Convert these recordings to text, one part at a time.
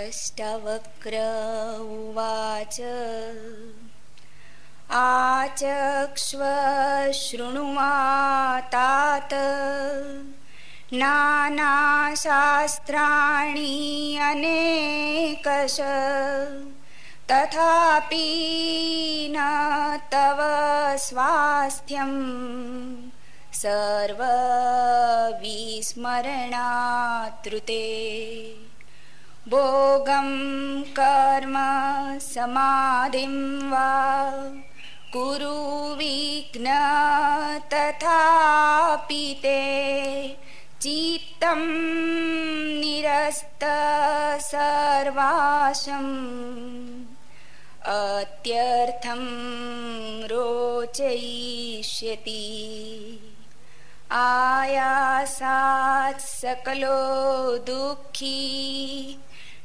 दष्टवक्र उवाच। आचक्ष्वशृणुमातात। नानाशास्त्राणि अनेकश। तथापि न तव स्वास्थ्यम् सर्वविस्मरणातृते भोगं कर्म समाधिं वा कुरु विघ्न तथापि ते चित्तं निरस्त सर्वाशम् अत्यर्थं रोचयिष्यति। आयासात् सकलो दुःखी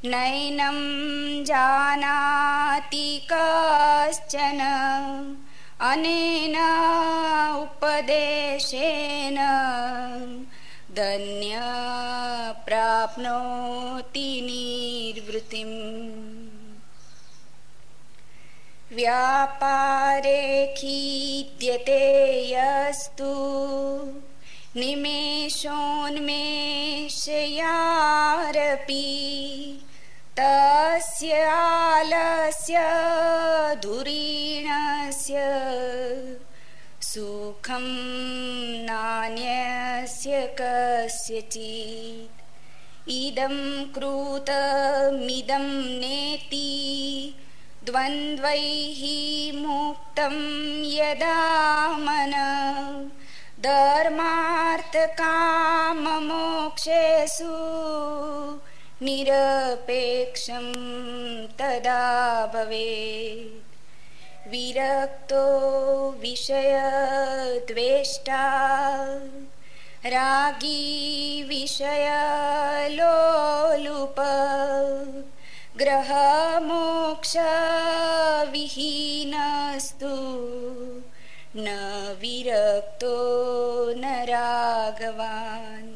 नैनं जानाति कश्चन। अनेन उपदेशेन धन्य प्राप्नोति निर्वृतिम्। व्यापारे खीद्यते यस्तु निमेषोन्मेषयारपि तस्य आलस्य धुरीणस्य सुखं नान्यस्य कस्यचित्। इदं कृतमिदं नेति द्वन्द्वैः मुक्तं यदा मन धर्मार्थकाममोक्षेषु निरपेक्षं तदा भवेत्। विरक्तो विषयद्वेष्टा रागी विषयलोलुप ग्रहमोक्षविहीनस्तु न विरक्तो न राघवान्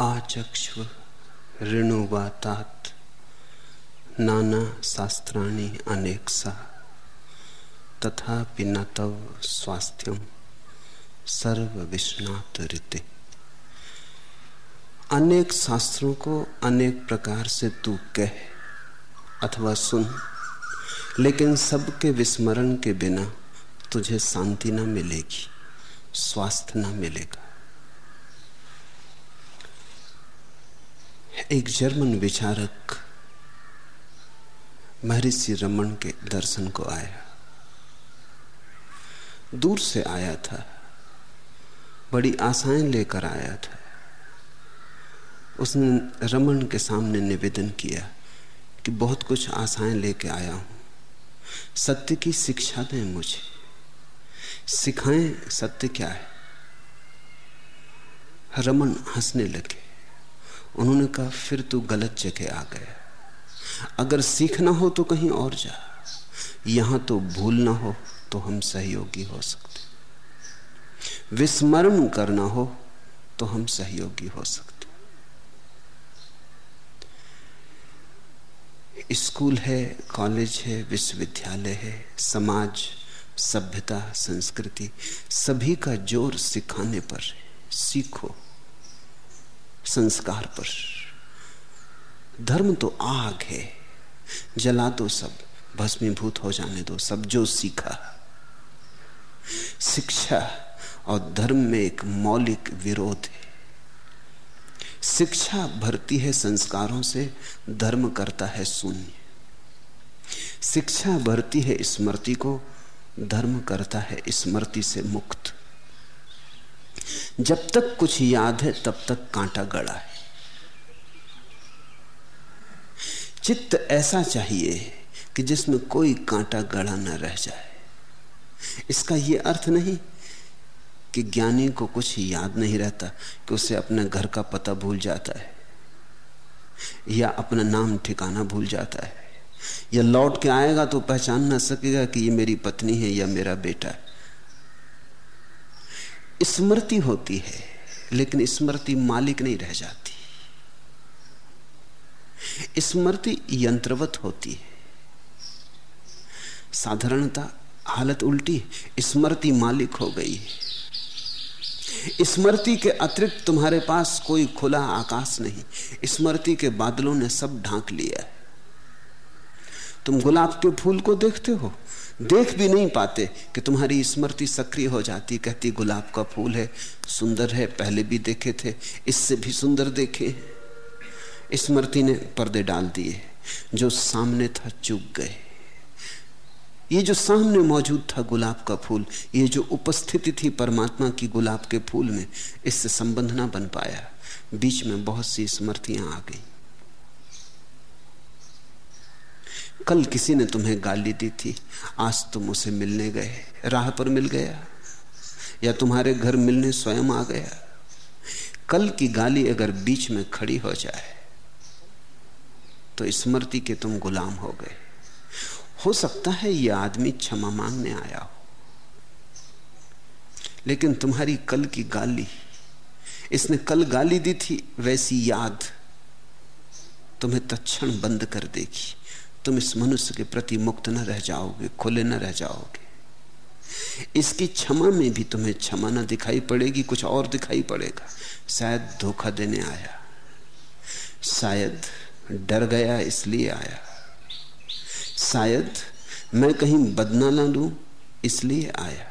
आचक्ष्व ऋणुवातात नाना शास्त्राणि अनेकसा। तथापि न तव स्वास्थ्यम सर्व विष्णात ऋते अनेक शास्त्रों को अनेक प्रकार से तू कह अथवा सुन, लेकिन सबके विस्मरण के बिना तुझे शांति न मिलेगी, स्वास्थ्य न मिलेगा। एक जर्मन विचारक महर्षि रमन के दर्शन को आया। दूर से आया था, बड़ी आशाएँ लेकर आया था। उसने रमन के सामने निवेदन किया कि बहुत कुछ आशाएँ लेके आया हूँ। सत्य की शिक्षा दें मुझे। सिखाएँ सत्य क्या है। रमन हंसने लगे। उन्होंने कहा, फिर तू गलत जगह आ गया। अगर सीखना हो तो कहीं और जा। यहाँ तो भूल ना हो तो हम सहयोगी हो सकते। विस्मरण करना हो तो हम सहयोगी हो सकते। स्कूल है, कॉलेज है, विश्वविद्यालय है, समाज, सभ्यता, संस्कृति, सभी का ज़ोर सिखाने पर सीखो, संस्कार पर। धर्म तो आग है। जला दो सब, भस्मीभूत हो जाने दो सब जो सीखा। शिक्षा और धर्म में एक मौलिक विरोध है। शिक्षा भरती है संस्कारों से, धर्म करता है शून्य। शिक्षा भरती है स्मृति को, धर्म करता है स्मृति से मुक्त। जब तक कुछ याद है, तब तक कांटा गड़ा है। चित्त ऐसा चाहिए कि जिसमें कोई कांटा गड़ा न रह जाए। इसका यह अर्थ नहीं कि ज्ञानी को कुछ याद नहीं रहता कि उसे अपने घर का पता भूल जाता है, या अपना नाम ठिकाना भूल जाता है, या लौट के आएगा तो पहचान ना सकेगा कि ये मेरी पत्नी है या मेरा बेटा। है स्मृति होती है, लेकिन स्मृति मालिक नहीं रह जाती। स्मृति यंत्रवत होती है। साधारणता हालत उल्टी, स्मृति मालिक हो गई है। स्मृति के अतिरिक्त तुम्हारे पास कोई खुला आकाश नहीं। स्मृति के बादलों ने सब ढांक लिया। तुम गुलाब के फूल को देखते हो? देख भी नहीं पाते कि तुम्हारी स्मृति सक्रिय हो जाती। कहती, गुलाब का फूल है, सुंदर है, पहले भी देखे थे, इससे भी सुंदर देखे। स्मृति ने पर्दे डाल दिए, जो सामने था चुप गए। ये जो सामने मौजूद था गुलाब का फूल, ये जो उपस्थिति थी परमात्मा की गुलाब के फूल में, इससे संबंध ना बन पाया। बीच में बहुत सी स्मृतियाँ आ गई। कल किसी ने तुम्हें गाली दी थी। आज तुम उसे मिलने गए। राह पर मिल गया। या तुम्हारे घर मिलने स्वयं आ गया। कल की गाली अगर बीच में खड़ी हो जाए तो स्मृति के तुम गुलाम हो गए। हो सकता है यह आदमी क्षमा मांगने आया हो। लेकिन तुम्हारी कल की गाली, इसने कल गाली दी थी, वैसी याद तुम्हें तत्ण बंद कर देगी। तुम इस मनुष्य के प्रति मुक्त न रह जाओगे, खुले न रह जाओगे। इसकी क्षमा में भी तुम्हें क्षमा न दिखाई पड़ेगी, कुछ और दिखाई पड़ेगा। शायद धोखा देने आया, शायद डर गया इसलिए आया। शायद मैं कहीं बदना ना लू, इसलिए आया।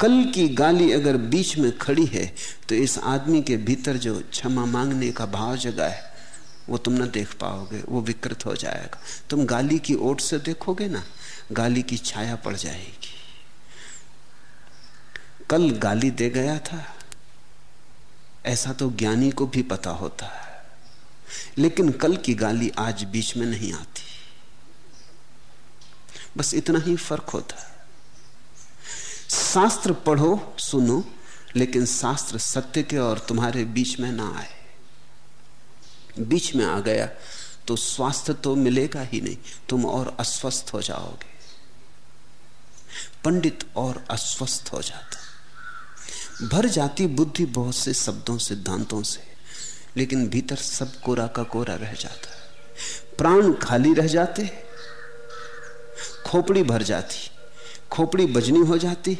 कल की गाली अगर बीच में खड़ी है तो इस आदमी के भीतर जो क्षमा मांगने का भाव जगा है, वो तुम ना देख पाओगे, वो विकृत हो जाएगा। तुम गाली की ओट से देखोगे ना, गाली की छाया पड़ जाएगी। कल गाली दे गया था, ऐसा तो ज्ञानी को भी पता होता है, लेकिन कल की गाली आज बीच में नहीं आती। बस इतना ही फ़र्क होता है। शास्त्र पढ़ो, सुनो, लेकिन शास्त्र सत्य के और तुम्हारे बीच में ना आए। बीच में आ गया तो स्वास्थ्य तो मिलेगा ही नहीं, तुम और अस्वस्थ हो जाओगे। पंडित और अस्वस्थ हो जाता। भर जाती बुद्धि बहुत से शब्दों, सिद्धांतों से, लेकिन भीतर सब कोरा का कोरा रह जाता। है प्राण खाली रह जाते खोपड़ी भर जाती, खोपड़ी बजनी हो जाती,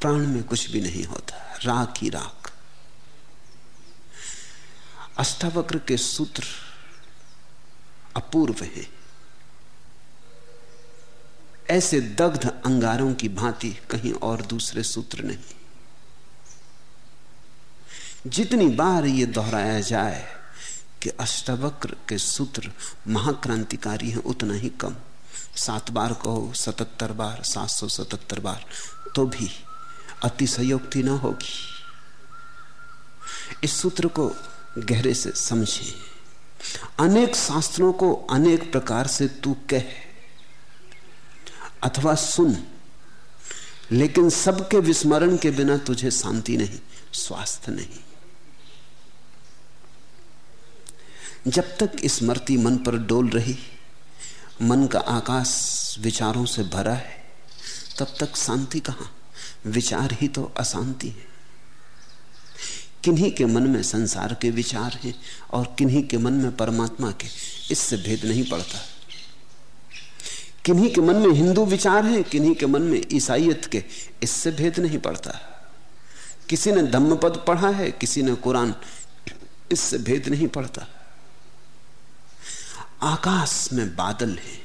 प्राण में कुछ भी नहीं होता, राख ही राख। अष्टावक्र के सूत्र अपूर्व हैं। ऐसे दग्ध अंगारों की भांति कहीं और दूसरे सूत्र नहीं। जितनी बार ये दोहराया जाए कि अष्टावक्र के सूत्र महाक्रांतिकारी हैं, उतना ही कम। सात बार कहो, सतहत्तर बार, सात सौ सतहत्तर बार तो भी अतिशयोक्ति ना होगी। इस सूत्र को गहरे से समझे। अनेक शास्त्रों को अनेक प्रकार से तू कह, अथवा सुन, लेकिन सबके विस्मरण के बिना तुझे शांति नहीं, स्वास्थ्य नहीं। जब तक स्मृति मन पर डोल रही मन का आकाश विचारों से भरा है। तब तक शांति कहाँ? विचार ही तो अशांति है। किन्हीं के मन में संसार के विचार हैं और किन्हीं के मन में परमात्मा के, इससे भेद नहीं पड़ता। किन्हीं के मन में हिंदू विचार हैं, किन्हीं के मन में ईसाइत के, इससे भेद नहीं पड़ता। किसी ने धम्मपद पढ़ा है, किसी ने कुरान, इससे भेद नहीं पड़ता। आकाश में बादल है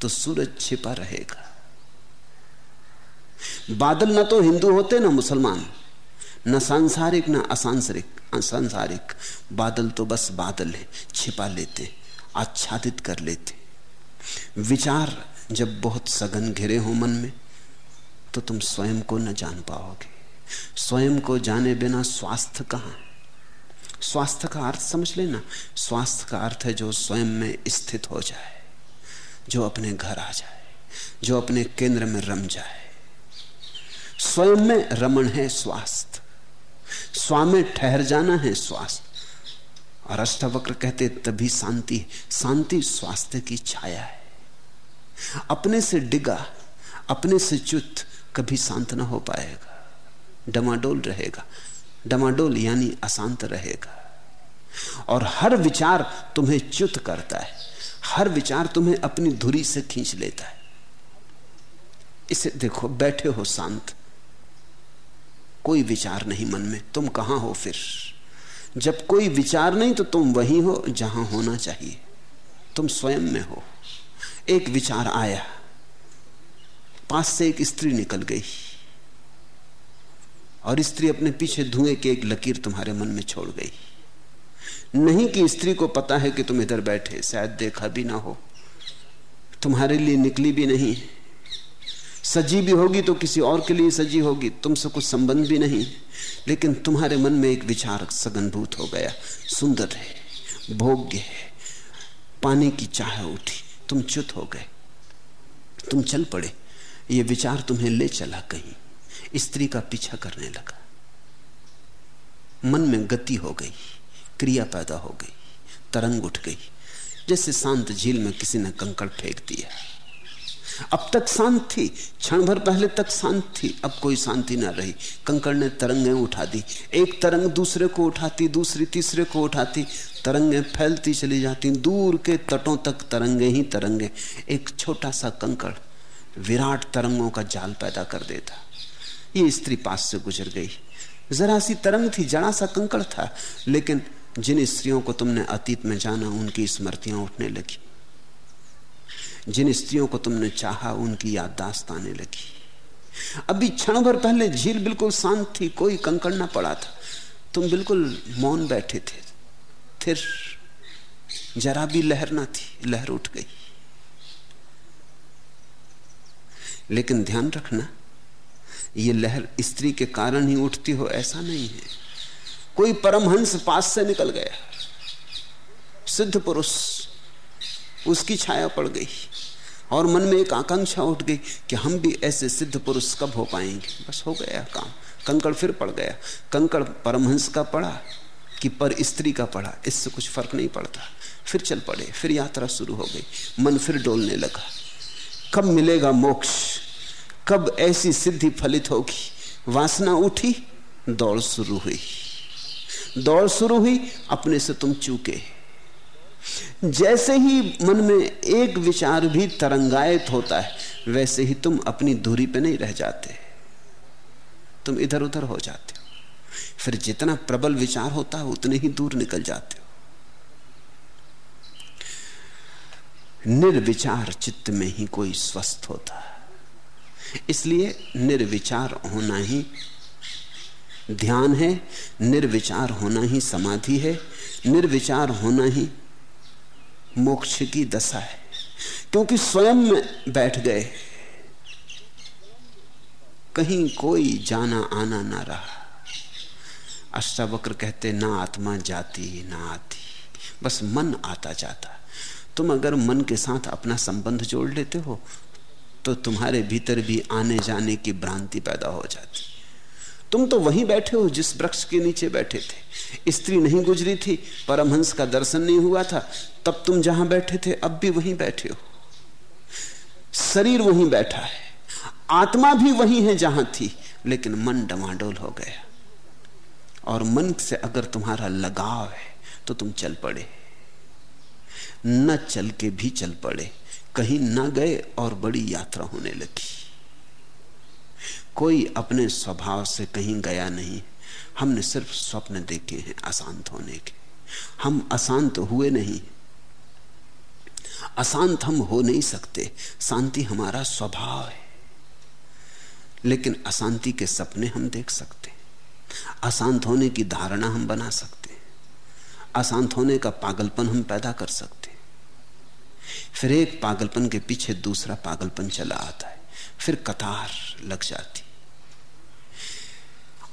तो सूरज छिपा रहेगा। बादल ना तो हिंदू होते, ना मुसलमान, ना सांसारिक, ना असांसारिक। असंसारिक बादल तो बस बादल है, छिपा लेते, आच्छादित कर लेते। विचार जब बहुत सघन घिरे हो मन में तो तुम स्वयं को न जान पाओगे। स्वयं को जाने बिना स्वास्थ्य कहाँ स्वास्थ्य का अर्थ समझ लेना। स्वास्थ्य का अर्थ है जो स्वयं में स्थित हो जाए, जो अपने घर आ जाए, जो अपने केंद्र में रम जाए। स्वयं में रमण है स्वास्थ्य। स्वामी ठहर जाना है स्वास्थ्य। और अष्टावक्र कहते, तभी शांति शांति स्वास्थ्य की छाया है। अपने से डिगा, अपने से च्युत कभी शांत ना हो पाएगा। डमाडोल रहेगा डमाडोल यानी अशांत रहेगा। और हर विचार तुम्हें च्युत करता है। हर विचार तुम्हें अपनी धुरी से खींच लेता है। इसे देखो, बैठे हो शांत। कोई विचार नहीं मन में, तुम कहाँ हो फिर? जब कोई विचार नहीं तो तुम वही हो, जहाँ होना चाहिए। तुम स्वयं में हो। एक विचार आया। पास से एक स्त्री निकल गई। और स्त्री अपने पीछे धुएँ की एक लकीर तुम्हारे मन में छोड़ गई। नहीं कि स्त्री को पता है कि तुम इधर बैठे, शायद देखा भी ना हो। तुम्हारे लिए निकली भी नहीं। सजी भी होगी तो किसी और के लिए सजी होगी, तुमसे कुछ संबंध भी नहीं। लेकिन तुम्हारे मन में एक विचार सघनभूत हो गया। सुंदर है, भोग्य है, पानी की चाह उठी। तुम चुत हो गए, तुम चल पड़े। ये विचार तुम्हें ले चला कहीं। स्त्री का पीछा करने लगा। मन में गति हो गई, क्रिया पैदा हो गई, तरंग उठ गई, जैसे शांत झील में किसी ने कंकड़ फेंक दिया। अब तक शांत थी, क्षण भर पहले तक शांत थी, अब कोई शांति ना रही। कंकड़ ने तरंगें उठा दी, एक तरंग दूसरे को उठाती, दूसरी तीसरे को उठाती, तरंगें फैलती चली जाती, दूर के तटों तक तरंगे ही तरंगे। एक छोटा सा कंकड़ विराट तरंगों का जाल पैदा कर देता। ये स्त्री पास से गुजर गई। जरा सी तरंग थी, जरा सा कंकड़ था, लेकिन जिन स्त्रियों को तुमने अतीत में जाना, उनकी स्मृतियाँ उठने लगी। जिन स्त्रियों को तुमने चाहा, उनकी याददाश्त आने लगी। अभी क्षण भर पहले झील बिल्कुल शांत थी, कोई कंकड़ ना पड़ा था। तुम बिल्कुल मौन बैठे थे। फिर जरा भी लहर ना थी, लहर उठ गई। लेकिन ध्यान रखना ये लहर स्त्री के कारण ही उठती हो, ऐसा नहीं है। कोई परमहंस पास से निकल गया। सिद्ध पुरुष, उसकी छाया पड़ गई और मन में एक आकांक्षा उठ गई कि हम भी ऐसे सिद्ध पुरुष कब हो पाएँगे। बस हो गया काम। कंकड़ फिर पड़ गया। कंकड़ परमहंस का पड़ा कि पर स्त्री का पड़ा। इससे कुछ फ़र्क नहीं पड़ता। फिर चल पड़े। फिर यात्रा शुरू हो गई। मन फिर डोलने लगा। कब मिलेगा मोक्ष? कब ऐसी सिद्धि फलित होगी? वासना उठी, दौड़ शुरू हुई। दौड़ शुरू हुई, अपने से तुम चूके। जैसे ही मन में एक विचार भी तरंगायत होता है, वैसे ही तुम अपनी दूरी पे नहीं रह जाते। तुम इधर उधर हो जाते हो। फिर जितना प्रबल विचार होता है, उतने ही दूर निकल जाते हो। निर्विचार चित्त में ही कोई स्वस्थ होता है। इसलिए निर्विचार होना ही ध्यान है, निर्विचार होना ही समाधि है, निर्विचार होना ही मोक्ष की दशा है। क्योंकि स्वयं में बैठ गए, कहीं कोई जाना आना ना रहा। अष्टावक्र कहते, ना आत्मा जाती, ना आती, बस मन आता जाता। तुम अगर मन के साथ अपना संबंध जोड़ लेते हो तो तुम्हारे भीतर भी आने जाने की भ्रांति पैदा हो जाती। तुम तो वहीं बैठे हो जिस वृक्ष के नीचे बैठे थे। स्त्री नहीं गुजरी थी, परमहंस का दर्शन नहीं हुआ था। तब तुम जहाँ बैठे थे, अब भी वहीं बैठे हो। शरीर वहीं बैठा है। आत्मा भी वही है जहाँ थी, लेकिन मन डमाडोल हो गया। और मन से अगर तुम्हारा लगाव है तो तुम चल पड़े। न चल के भी चल पड़े। कहीं ना गए और बड़ी यात्रा होने लगी। कोई अपने स्वभाव से कहीं गया नहीं। हमने सिर्फ़ स्वप्न देखे हैं अशांत होने के। हम अशांत हुए नहीं। अशांत हम हो नहीं सकते। शांति हमारा स्वभाव है। लेकिन अशांति के सपने हम देख सकते अशांत होने की धारणा हम बना सकते अशांत होने का पागलपन हम पैदा कर सकते फिर एक पागलपन के पीछे दूसरा पागलपन चला आता है। फिर कतार लग जाती।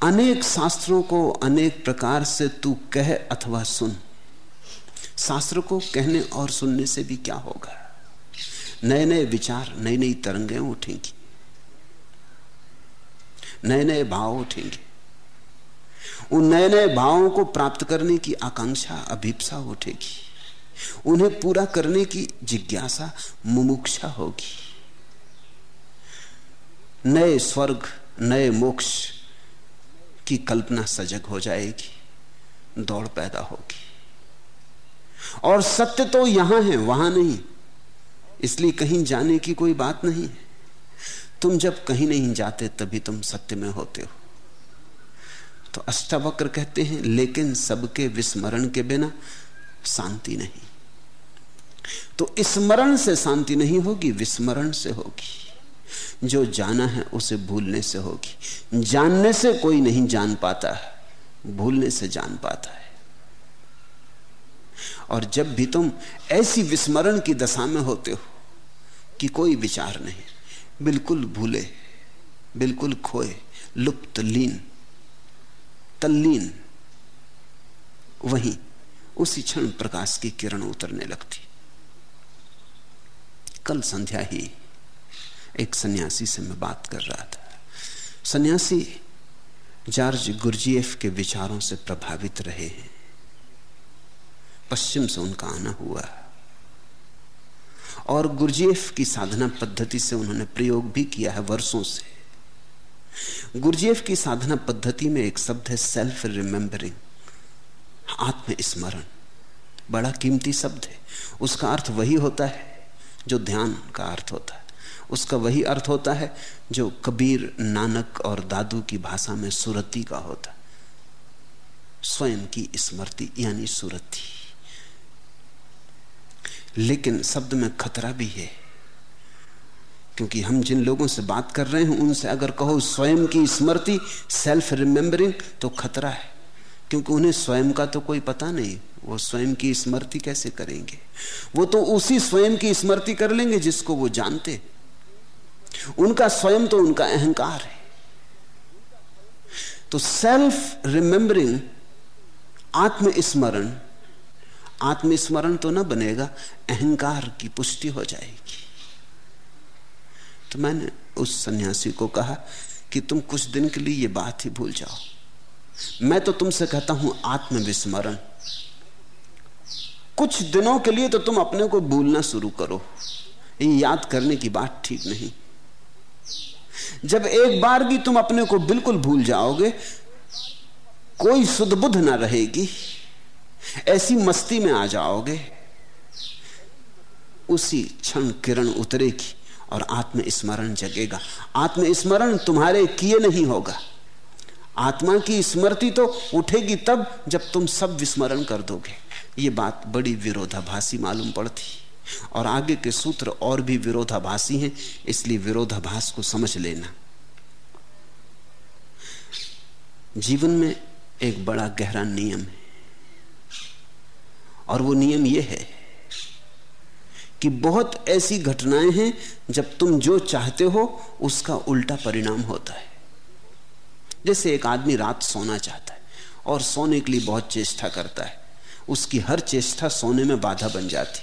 अनेक शास्त्रों को अनेक प्रकार से तू कह अथवा सुन। शास्त्र को कहने और सुनने से भी क्या होगा? नए नए विचार नई नई तरंगें उठेंगी। नए नए भाव उठेंगे। उन नए नए भावों को प्राप्त करने की आकांक्षा, अभीपसा उठेगी। उन्हें पूरा करने की जिज्ञासा मुमुक्षा होगी। नए स्वर्ग, नए मोक्ष की कल्पना सजग हो जाएगी, दौड़ पैदा होगी। और सत्य तो यहाँ है, वहाँ नहीं। इसलिए कहीं जाने की कोई बात नहीं है। तुम जब कहीं नहीं जाते, तभी तुम सत्य में होते हो। तो अष्टावक्र कहते हैं, लेकिन सबके विस्मरण के बिना शांति नहीं। तो स्मरण से शांति नहीं होगी, विस्मरण से होगी। जो जाना है उसे भूलने से होगी। जानने से कोई नहीं जान पाता है, भूलने से जान पाता है। और जब भी तुम ऐसी विस्मरण की दशा में होते हो कि कोई विचार नहीं, बिल्कुल भूले, बिल्कुल खोए, लुप्त, लीन, तल्लीन, वहीं उसी क्षण प्रकाश की किरण उतरने लगती। कल संध्या ही एक सन्यासी से मैं बात कर रहा था। सन्यासी जॉर्ज गुरजीएफ के विचारों से प्रभावित रहे हैं। पश्चिम से उनका आना हुआ। और गुरजीएफ की साधना पद्धति से उन्होंने प्रयोग भी किया है वर्षों से। गुरजीएफ की साधना पद्धति में एक शब्द है सेल्फ रिमेंबरिंग आत्मस्मरण। बड़ा कीमती शब्द है। उसका अर्थ वही होता है जो ध्यान का अर्थ होता है। उसका वही अर्थ होता है जो कबीर नानक और दादू की भाषा में सुरति का होता स्वयं की स्मृति, यानी सुरति। लेकिन शब्द में खतरा भी है, क्योंकि हम जिन लोगों से बात कर रहे हैं, उनसे अगर कहो स्वयं की स्मृति सेल्फ रिमेंबरिंग तो खतरा है। क्योंकि उन्हें स्वयं का तो कोई पता नहीं, वो स्वयं की स्मृति कैसे करेंगे? वो तो उसी स्वयं की स्मृति कर लेंगे जिसको वो जानते उनका स्वयं तो उनका अहंकार है। तो सेल्फ रिमेंबरिंग आत्मस्मरण आत्मस्मरण तो ना बनेगा, अहंकार की पुष्टि हो जाएगी। तो मैंने उस सन्यासी को कहा कि तुम कुछ दिन के लिए ये बात ही भूल जाओ। मैं तो तुमसे कहता हूँ आत्मविस्मरण। कुछ दिनों के लिए तो तुम अपने को भूलना शुरू करो। ये याद करने की बात ठीक नहीं। जब एक बार भी तुम अपने को बिल्कुल भूल जाओगे, कोई सुध बुद्ध ना रहेगी। ऐसी मस्ती में आ जाओगे। उसी क्षण किरण उतरेगी और आत्मस्मरण जगेगा। आत्मस्मरण तुम्हारे किए नहीं होगा। आत्मा की स्मृति तो उठेगी तब जब तुम सब विस्मरण कर दोगे। ये बात बड़ी विरोधाभासी मालूम पड़ती। और आगे के सूत्र और भी विरोधाभासी हैं, इसलिए विरोधाभास को समझ लेना। जीवन में एक बड़ा गहरा नियम है। और वो नियम ये है कि बहुत ऐसी घटनाएँ हैं, जब तुम जो चाहते हो, उसका उल्टा परिणाम होता है। जैसे एक आदमी रात सोना चाहता है और सोने के लिए बहुत चेष्टा करता है, उसकी हर चेष्टा सोने में बाधा बन जाती।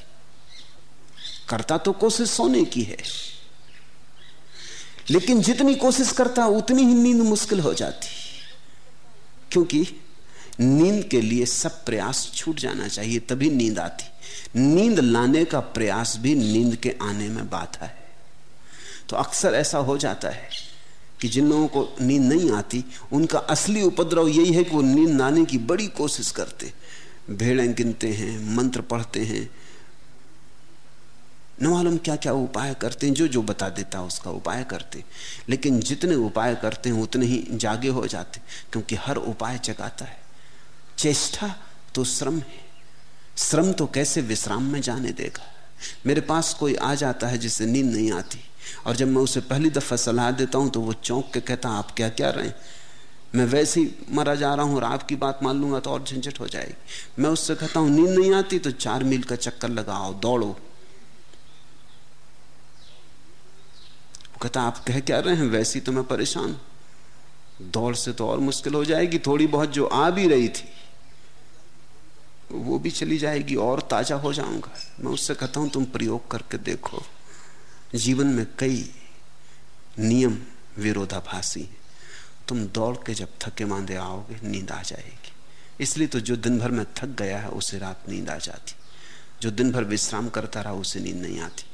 करता तो कोशिश सोने की है, लेकिन जितनी कोशिश करता, उतनी ही नींद मुश्किल हो जाती। क्योंकि नींद के लिए सब प्रयास छूट जाना चाहिए, तभी नींद आती। नींद लाने का प्रयास भी नींद के आने में बाधा है। तो अक्सर ऐसा हो जाता है कि जिन लोगों को नींद नहीं आती, उनका असली उपद्रव यही है कि वो नींद लाने की बड़ी कोशिश करते भेड़ें गिनते हैं, मंत्र पढ़ते हैं। न मालूम क्या क्या उपाय करते हैं जो जो बता देता है उसका उपाय करते लेकिन जितने उपाय करते हैं, उतने ही जागे हो जाते क्योंकि हर उपाय जगाता है। चेष्टा तो श्रम है। श्रम तो कैसे विश्राम में जाने देगा? मेरे पास कोई आ जाता है जिसे नींद नहीं आती। और जब मैं उसे पहली दफ़ा सलाह देता हूँ तो वो चौंक के कहता, आप क्या क्या रहे? मैं वैसे ही मरा जा रहा हूँ और आपकी बात मान लूँगा तो और झंझट हो जाएगी। मैं उससे कहता हूँ, नींद नहीं आती तो चार मील का चक्कर लगाओ, दौड़ो। कहता, आप कह क्या रहे हैं? वैसी तो मैं परेशान दौड़ से तो और मुश्किल हो जाएगी, थोड़ी बहुत जो आ भी रही थी, वो भी चली जाएगी और ताज़ा हो जाऊँगा। मैं उससे कहता हूँ, तुम प्रयोग करके देखो। जीवन में कई नियम विरोधाभासी हैं। तुम दौड़ के जब थके मांदे आओगे, नींद आ जाएगी। इसलिए तो जो दिन भर में थक गया है, उसे रात नींद आ जाती। जो दिन भर विश्राम करता रहा, उसे नींद नहीं आती।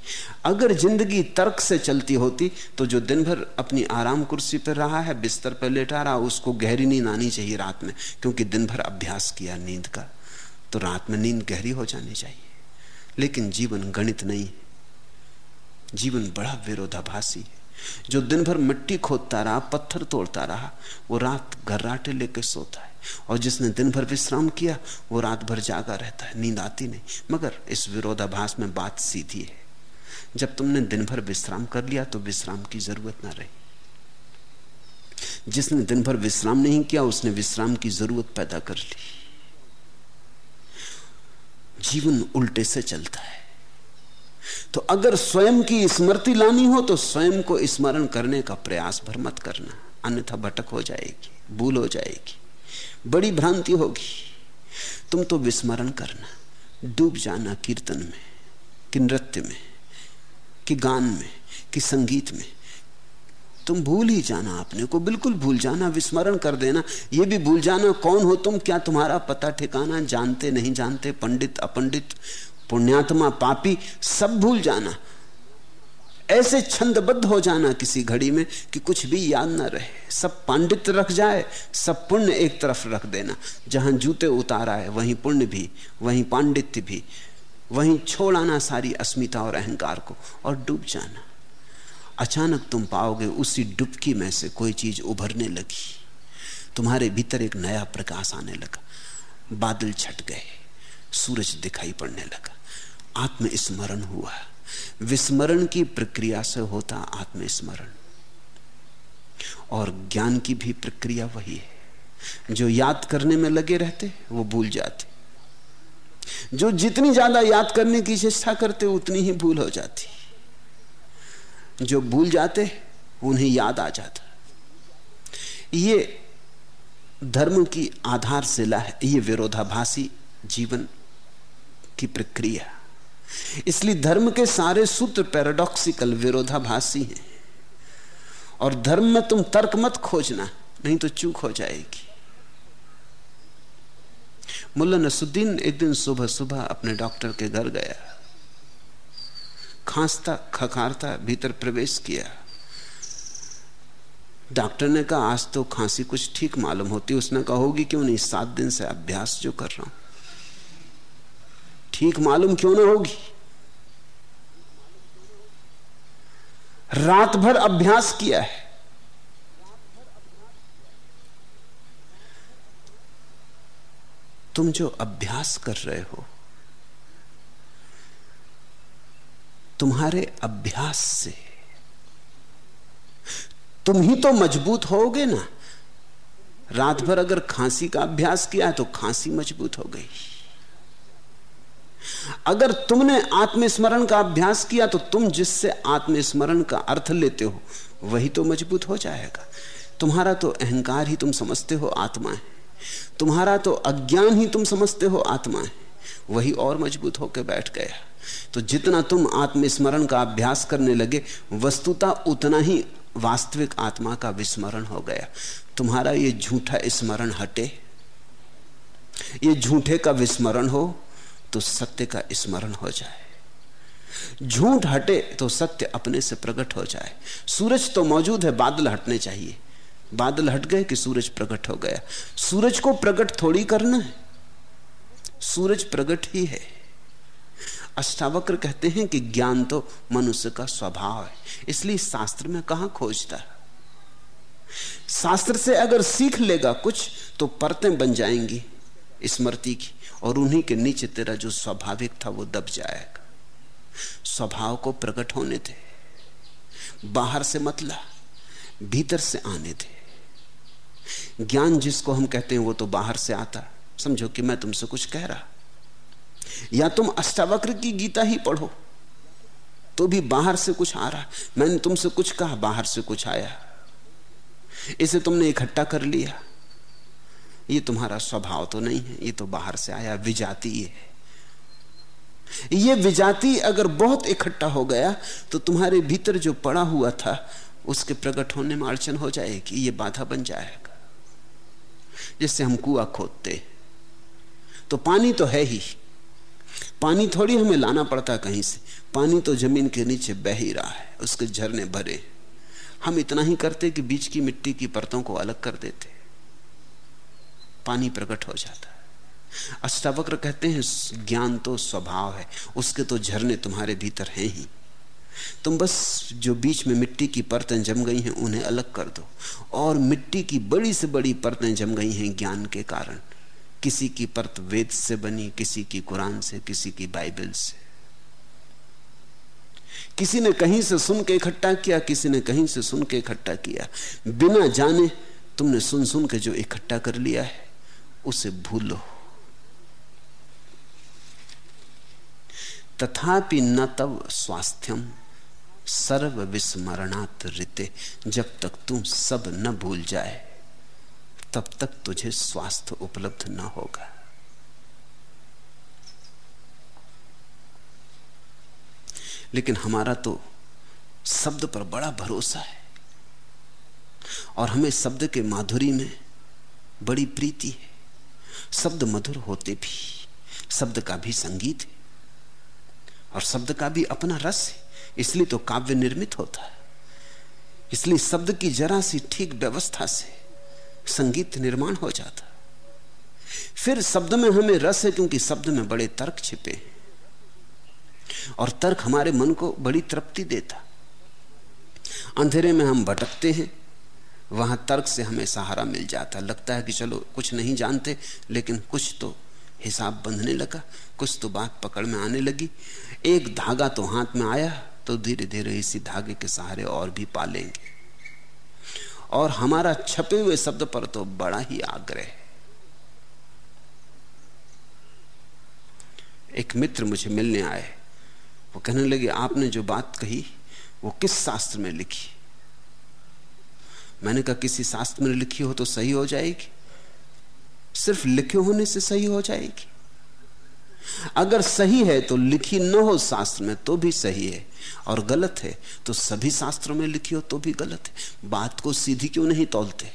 अगर ज़िंदगी तर्क से चलती होती तो जो दिन भर अपनी आराम कुर्सी पर रहा है, बिस्तर पर लेटा रहा, उसको गहरी नींद आनी चाहिए रात में, क्योंकि दिन भर अभ्यास किया नींद का तो रात में नींद गहरी हो जानी चाहिए। लेकिन जीवन गणित नहीं है। जीवन बड़ा विरोधाभासी है। जो दिन भर मिट्टी खोदता रहा, पत्थर तोड़ता रहा, वो रात घर्राटे लेके सोता है। और जिसने दिन भर विश्राम किया, वो रात भर जागा रहता है, नींद आती नहीं। मगर इस विरोधाभास में बात सीधी है। जब तुमने दिन भर विश्राम कर लिया तो विश्राम की ज़रूरत ना रही। जिसने दिन भर विश्राम नहीं किया, उसने विश्राम की ज़रूरत पैदा कर ली। जीवन उल्टे से चलता है। तो अगर स्वयं की स्मृति लानी हो तो स्वयं को स्मरण करने का प्रयास भर मत करना। अन्यथा भटक हो जाएगी, भूल हो जाएगी, बड़ी भ्रांति होगी। तुम तो विस्मरण करना, डूब जाना कीर्तन में, कि नृत्य में, कि गान में, कि संगीत में। तुम भूल ही जाना अपने को, बिल्कुल भूल जाना, विस्मरण कर देना। यह भी भूल जाना, कौन हो तुम, क्या तुम्हारा पता ठिकाना, जानते नहीं जानते, पंडित, अपंडित पुण्यात्मा पापी सब भूल जाना। ऐसे छंदबद्ध हो जाना किसी घड़ी में कि कुछ भी याद ना रहे। सब पांडित्य रख जाए, सब पुण्य एक तरफ़ रख देना। जहाँ जूते उतारा है, वहीं पुण्य भी, वहीं पांडित्य भी, वहीं छोड़ आना सारी अस्मिता और अहंकार को और डूब जाना। अचानक तुम पाओगे उसी डुबकी में से कोई चीज़ उभरने लगी। तुम्हारे भीतर एक नया प्रकाश आने लगा। बादल छट गए, सूरज दिखाई पड़ने लगा। आत्मस्मरण हुआ। विस्मरण की प्रक्रिया से होता आत्मस्मरण। और ज्ञान की भी प्रक्रिया वही है। जो याद करने में लगे रहते, वो भूल जाते। जो जितनी ज़्यादा याद करने की चेष्टा करते, उतनी ही भूल हो जाती। जो भूल जाते, उन्हें याद आ जाता। ये धर्म की आधारशिला है। ये विरोधाभासी जीवन की प्रक्रिया। इसलिए धर्म के सारे सूत्र पैराडॉक्सिकल विरोधाभासी हैं। और धर्म में तुम तर्क मत खोजना, नहीं तो चूक हो जाएगी। मुल्ला नसुद्दीन एक दिन सुबह सुबह अपने डॉक्टर के घर गया। खांसता, खखारता, भीतर प्रवेश किया। डॉक्टर ने कहा, आज तो खांसी कुछ ठीक मालूम होती उसने कहा, होगी क्यों नहीं? सात दिन से अभ्यास जो कर रहा हूँ। ठीक मालूम क्यों ना होगी? रात भर अभ्यास किया है। तुम जो अभ्यास कर रहे हो, तुम्हारे अभ्यास से तुम ही तो मज़बूत होगे ना। रात भर अगर खांसी का अभ्यास किया है तो खांसी मज़बूत हो गई। अगर तुमने आत्मस्मरण का अभ्यास किया तो तुम जिससे आत्मस्मरण का अर्थ लेते हो, वही तो मज़बूत हो जाएगा। तुम्हारा तो अहंकार ही तुम समझते हो आत्मा है। तुम्हारा तो अज्ञान ही तुम समझते हो आत्मा है। वही और मज़बूत होकर बैठ गया। तो जितना तुम आत्मस्मरण का अभ्यास करने लगे, वस्तुता उतना ही वास्तविक आत्मा का विस्मरण हो गया। तुम्हारा ये झूठा स्मरण हटे। ये झूठे का विस्मरण हो तो सत्य का स्मरण हो जाए। झूठ हटे तो सत्य अपने से प्रकट हो जाए। सूरज तो मौजूद है, बादल हटने चाहिए। बादल हट गए कि सूरज प्रकट हो गया। सूरज को प्रकट थोड़ी करना है। सूरज प्रकट ही है। अष्टावक्र कहते हैं कि ज्ञान तो मनुष्य का स्वभाव है, इसलिए शास्त्र में कहाँ खोजता है? शास्त्र से अगर सीख लेगा कुछ तो परतें बन जाएँगी स्मृति की। और उन्हीं के नीचे तेरा जो स्वाभाविक था वो दब जाएगा। स्वभाव को प्रकट होने दे। बाहर से मतला भीतर से आने दे। ज्ञान जिसको हम कहते हैं वो तो बाहर से आता। समझो कि मैं तुमसे कुछ कह रहा। या तुम अष्टावक्र की गीता ही पढ़ो तो भी बाहर से कुछ आ रहा। मैंने तुमसे कुछ कहा, बाहर से कुछ आया। इसे तुमने इकट्ठा कर लिया। ये तुम्हारा स्वभाव तो नहीं है, ये तो बाहर से आया, विजाति है। ये विजाति अगर बहुत इकट्ठा हो गया तो तुम्हारे भीतर जो पड़ा हुआ था, उसके प्रकट होने में अड़चन हो जाएगी, ये बाधा बन जाएगा। जिससे हम कुआ खोदते तो पानी तो है ही। पानी थोड़ी हमें लाना पड़ता कहीं से। पानी तो ज़मीन के नीचे बह ही रहा है, उसके झरने भरे हम इतना ही करते कि बीच की मिट्टी की परतों को अलग कर देते। पानी प्रकट हो जाता है। अष्टावक्र कहते हैं, ज्ञान तो स्वभाव है, उसके तो झरने तुम्हारे भीतर हैं ही। तुम बस जो बीच में मिट्टी की परतें जम गई हैं, उन्हें अलग कर दो। और मिट्टी की बड़ी से बड़ी परतें जम गई हैं ज्ञान के कारण। किसी की परत वेद से बनी, किसी की कुरान से, किसी की बाइबल से। किसी ने कहीं से सुन के इकट्ठा किया, किसी ने कहीं से सुन के इकट्ठा किया। बिना जाने तुमने सुन सुन के जो इकट्ठा कर लिया है उसे भूलो। तथापि न तब स्वास्थ्यम सर्व विस्मरणात रिते जब तक तुम सब न भूल जाए, तब तक तुझे स्वास्थ्य उपलब्ध न होगा। लेकिन हमारा तो शब्द पर बड़ा भरोसा है। और हमें शब्द के माधुरी में बड़ी प्रीति है। शब्द मधुर होते भी, शब्द का भी संगीत है और शब्द का भी अपना रस है। इसलिए तो काव्य निर्मित होता है। इसलिए शब्द की जरा सी ठीक व्यवस्था से संगीत निर्माण हो जाता फिर शब्द में हमें रस है क्योंकि शब्द में बड़े तर्क छिपे हैं और तर्क हमारे मन को बड़ी तृप्ति देता अंधेरे में हम भटकते हैं वहाँ तर्क से हमें सहारा मिल जाता। लगता है कि चलो, कुछ नहीं जानते, लेकिन कुछ तो हिसाब बंधने लगा, कुछ तो बात पकड़ में आने लगी। एक धागा तो हाथ में आया तो धीरे धीरे इसी धागे के सहारे और भी पालेंगे। और हमारा छपे हुए शब्द पर तो बड़ा ही आग्रह एक मित्र मुझे मिलने आए। वो कहने लगे, आपने जो बात कही, वो किस शास्त्र में लिखी? मैंने कहा, किसी शास्त्र में लिखी हो तो सही हो जाएगी। सिर्फ़ लिखे होने से सही हो जाएगी। अगर सही है तो लिखी न हो शास्त्र में तो भी सही है। और गलत है तो सभी शास्त्रों में लिखी हो तो भी गलत है। बात को सीधी क्यों नहीं तोलते?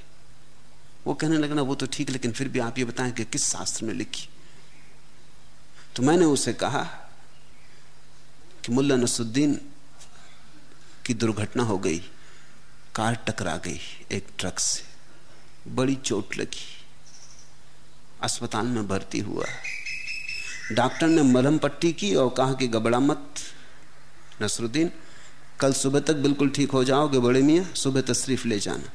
वो कहने लगना वो तो ठीक लेकिन फिर भी आप ये बताएँ कि किस शास्त्र में लिखी? तो मैंने उसे कहा कि मुल्ला नसुद्दीन की दुर्घटना हो गई। कार टकरा गई एक ट्रक से। बड़ी चोट लगी। अस्पताल में भर्ती हुआ। डॉक्टर ने मलहम पट्टी की और कहा कि घबरा मत। नसरुद्दीन, कल सुबह तक बिल्कुल ठीक हो जाओगे बड़े मियाँ, सुबह तशरीफ़ ले जाना।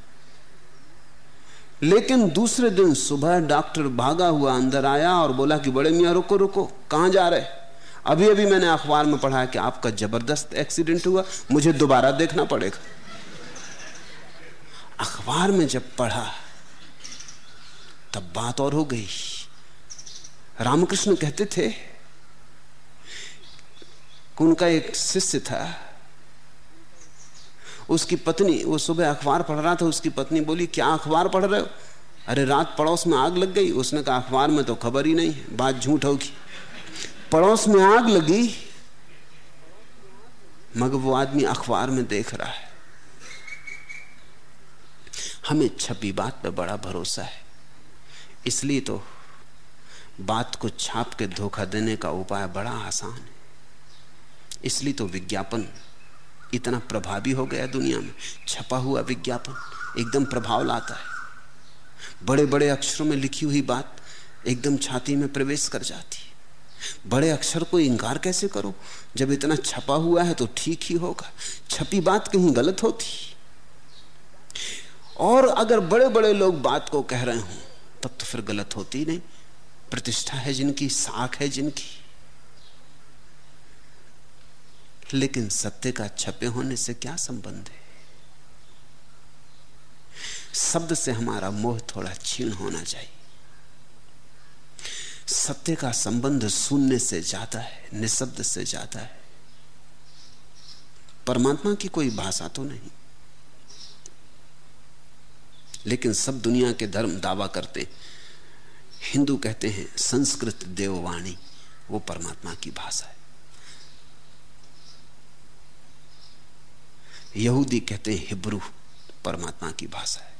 लेकिन दूसरे दिन सुबह डॉक्टर भागा हुआ अंदर आया और बोला कि बड़े मियाँ, रुको रुको, कहाँ जा रहे? अभी अभी मैंने अखबार में पढ़ा कि आपका ज़बरदस्त एक्सीडेंट हुआ। मुझे दोबारा देखना पड़ेगा। अखबार में जब पढ़ा, तब बात और हो गई। रामकृष्ण कहते थे उनका एक शिष्य था। उसकी पत्नी, वो सुबह अखबार पढ़ रहा था, उसकी पत्नी बोली, क्या अखबार पढ़ रहे हो? अरे, रात पड़ोस में आग लग गई। उसने कहा, अखबार में तो खबर ही नहीं है, बात झूठ होगी। पड़ोस में आग लगी, मगर वो आदमी अखबार में देख रहा है। हमें छपी बात पर बड़ा भरोसा है। इसलिए तो बात को छाप के धोखा देने का उपाय बड़ा आसान है। इसलिए तो विज्ञापन इतना प्रभावी हो गया दुनिया में। छपा हुआ विज्ञापन एकदम प्रभाव लाता है। बड़े बड़े अक्षरों में लिखी हुई बात एकदम छाती में प्रवेश कर जाती है। बड़े अक्षर को इंकार कैसे करो? जब इतना छपा हुआ है तो ठीक ही होगा। छपी बात कहीं गलत होती? और अगर बड़े बड़े लोग बात को कह रहे हों, तब तो फिर गलत होती नहीं। प्रतिष्ठा है जिनकी, साख है जिनकी। लेकिन सत्य का छपे होने से क्या संबंध है? शब्द से हमारा मोह थोड़ा छीन होना चाहिए। सत्य का संबंध शून्य से ज़्यादा है, निशब्द से ज़्यादा है। परमात्मा की कोई भाषा तो नहीं। लेकिन सब दुनिया के धर्म दावा करते। हिंदू कहते हैं, संस्कृत देववाणी, वो परमात्मा की भाषा है। यहूदी कहते हैं, हिब्रू परमात्मा की भाषा है।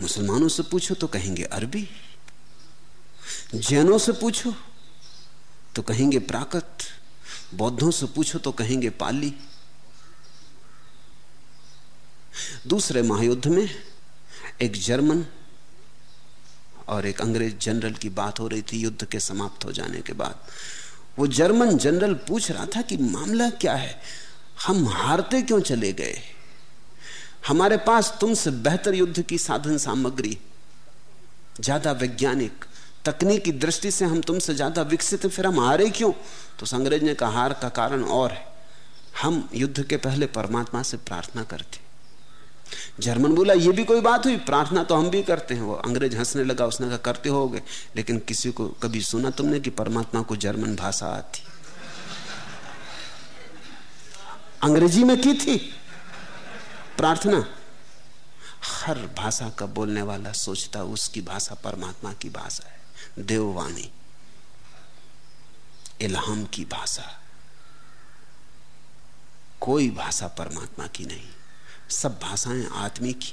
मुसलमानों से पूछो तो कहेंगे अरबी, जैनों से पूछो तो कहेंगे प्राकृत बौद्धों से पूछो तो कहेंगे पाली। दूसरे महायुद्ध में एक जर्मन और एक अंग्रेज़ जनरल की बात हो रही थी, युद्ध के समाप्त हो जाने के बाद। वो जर्मन जनरल पूछ रहा था कि मामला क्या है? हम हारते क्यों चले गए? हमारे पास तुमसे बेहतर युद्ध की साधन सामग्री, ज़्यादा वैज्ञानिक, तकनीकी दृष्टि से हम तुमसे ज़्यादा विकसित फिर हम हारे क्यों? तो अंग्रेज़ ने कहा, हार का कारण और है। हम युद्ध के पहले परमात्मा से प्रार्थना करते। जर्मन बोला, ये भी कोई बात हुई? प्रार्थना तो हम भी करते हैं। वो अंग्रेज़ हंसने लगा, उसने कहा, करते हो लेकिन किसी को कभी सुना तुमने कि परमात्मा को जर्मन भाषा आती? अंग्रेज़ी में की थी? प्रार्थना? हर भाषा का बोलने वाला सोचता, उसकी भाषा परमात्मा की भाषा है। देववाणी इलाम की भाषा। कोई भाषा परमात्मा की नहीं। सब भाषाएँ आत्मी की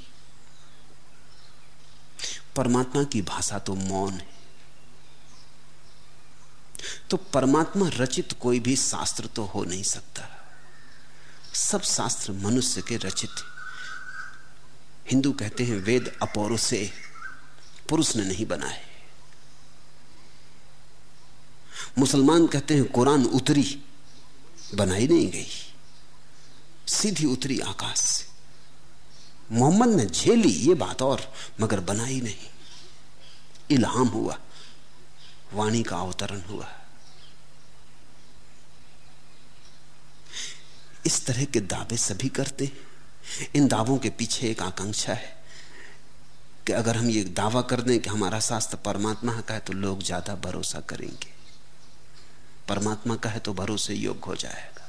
परमात्मा की भाषा तो मौन है। तो परमात्मा रचित कोई भी शास्त्र तो हो नहीं सकता। सब शास्त्र मनुष्य के रचित हिंदू कहते हैं, वेद अपौरुषे पुरुष ने नहीं बनाए मुसलमान कहते हैं, कुरान उतरी, बनाई नहीं गई। सीधी उतरी आकाश से। मोहम्मद ने झेली ये बात और, मगर बनाई नहीं। इल्हाम हुआ, वाणी का अवतरण हुआ। इस तरह के दावे सभी करते इन दावों के पीछे एक आकांक्षा है कि अगर हम ये दावा कर दें कि हमारा शास्त्र परमात्मा का है तो लोग ज़्यादा भरोसा करेंगे। परमात्मा का है तो भरोसे योग्य हो जाएगा।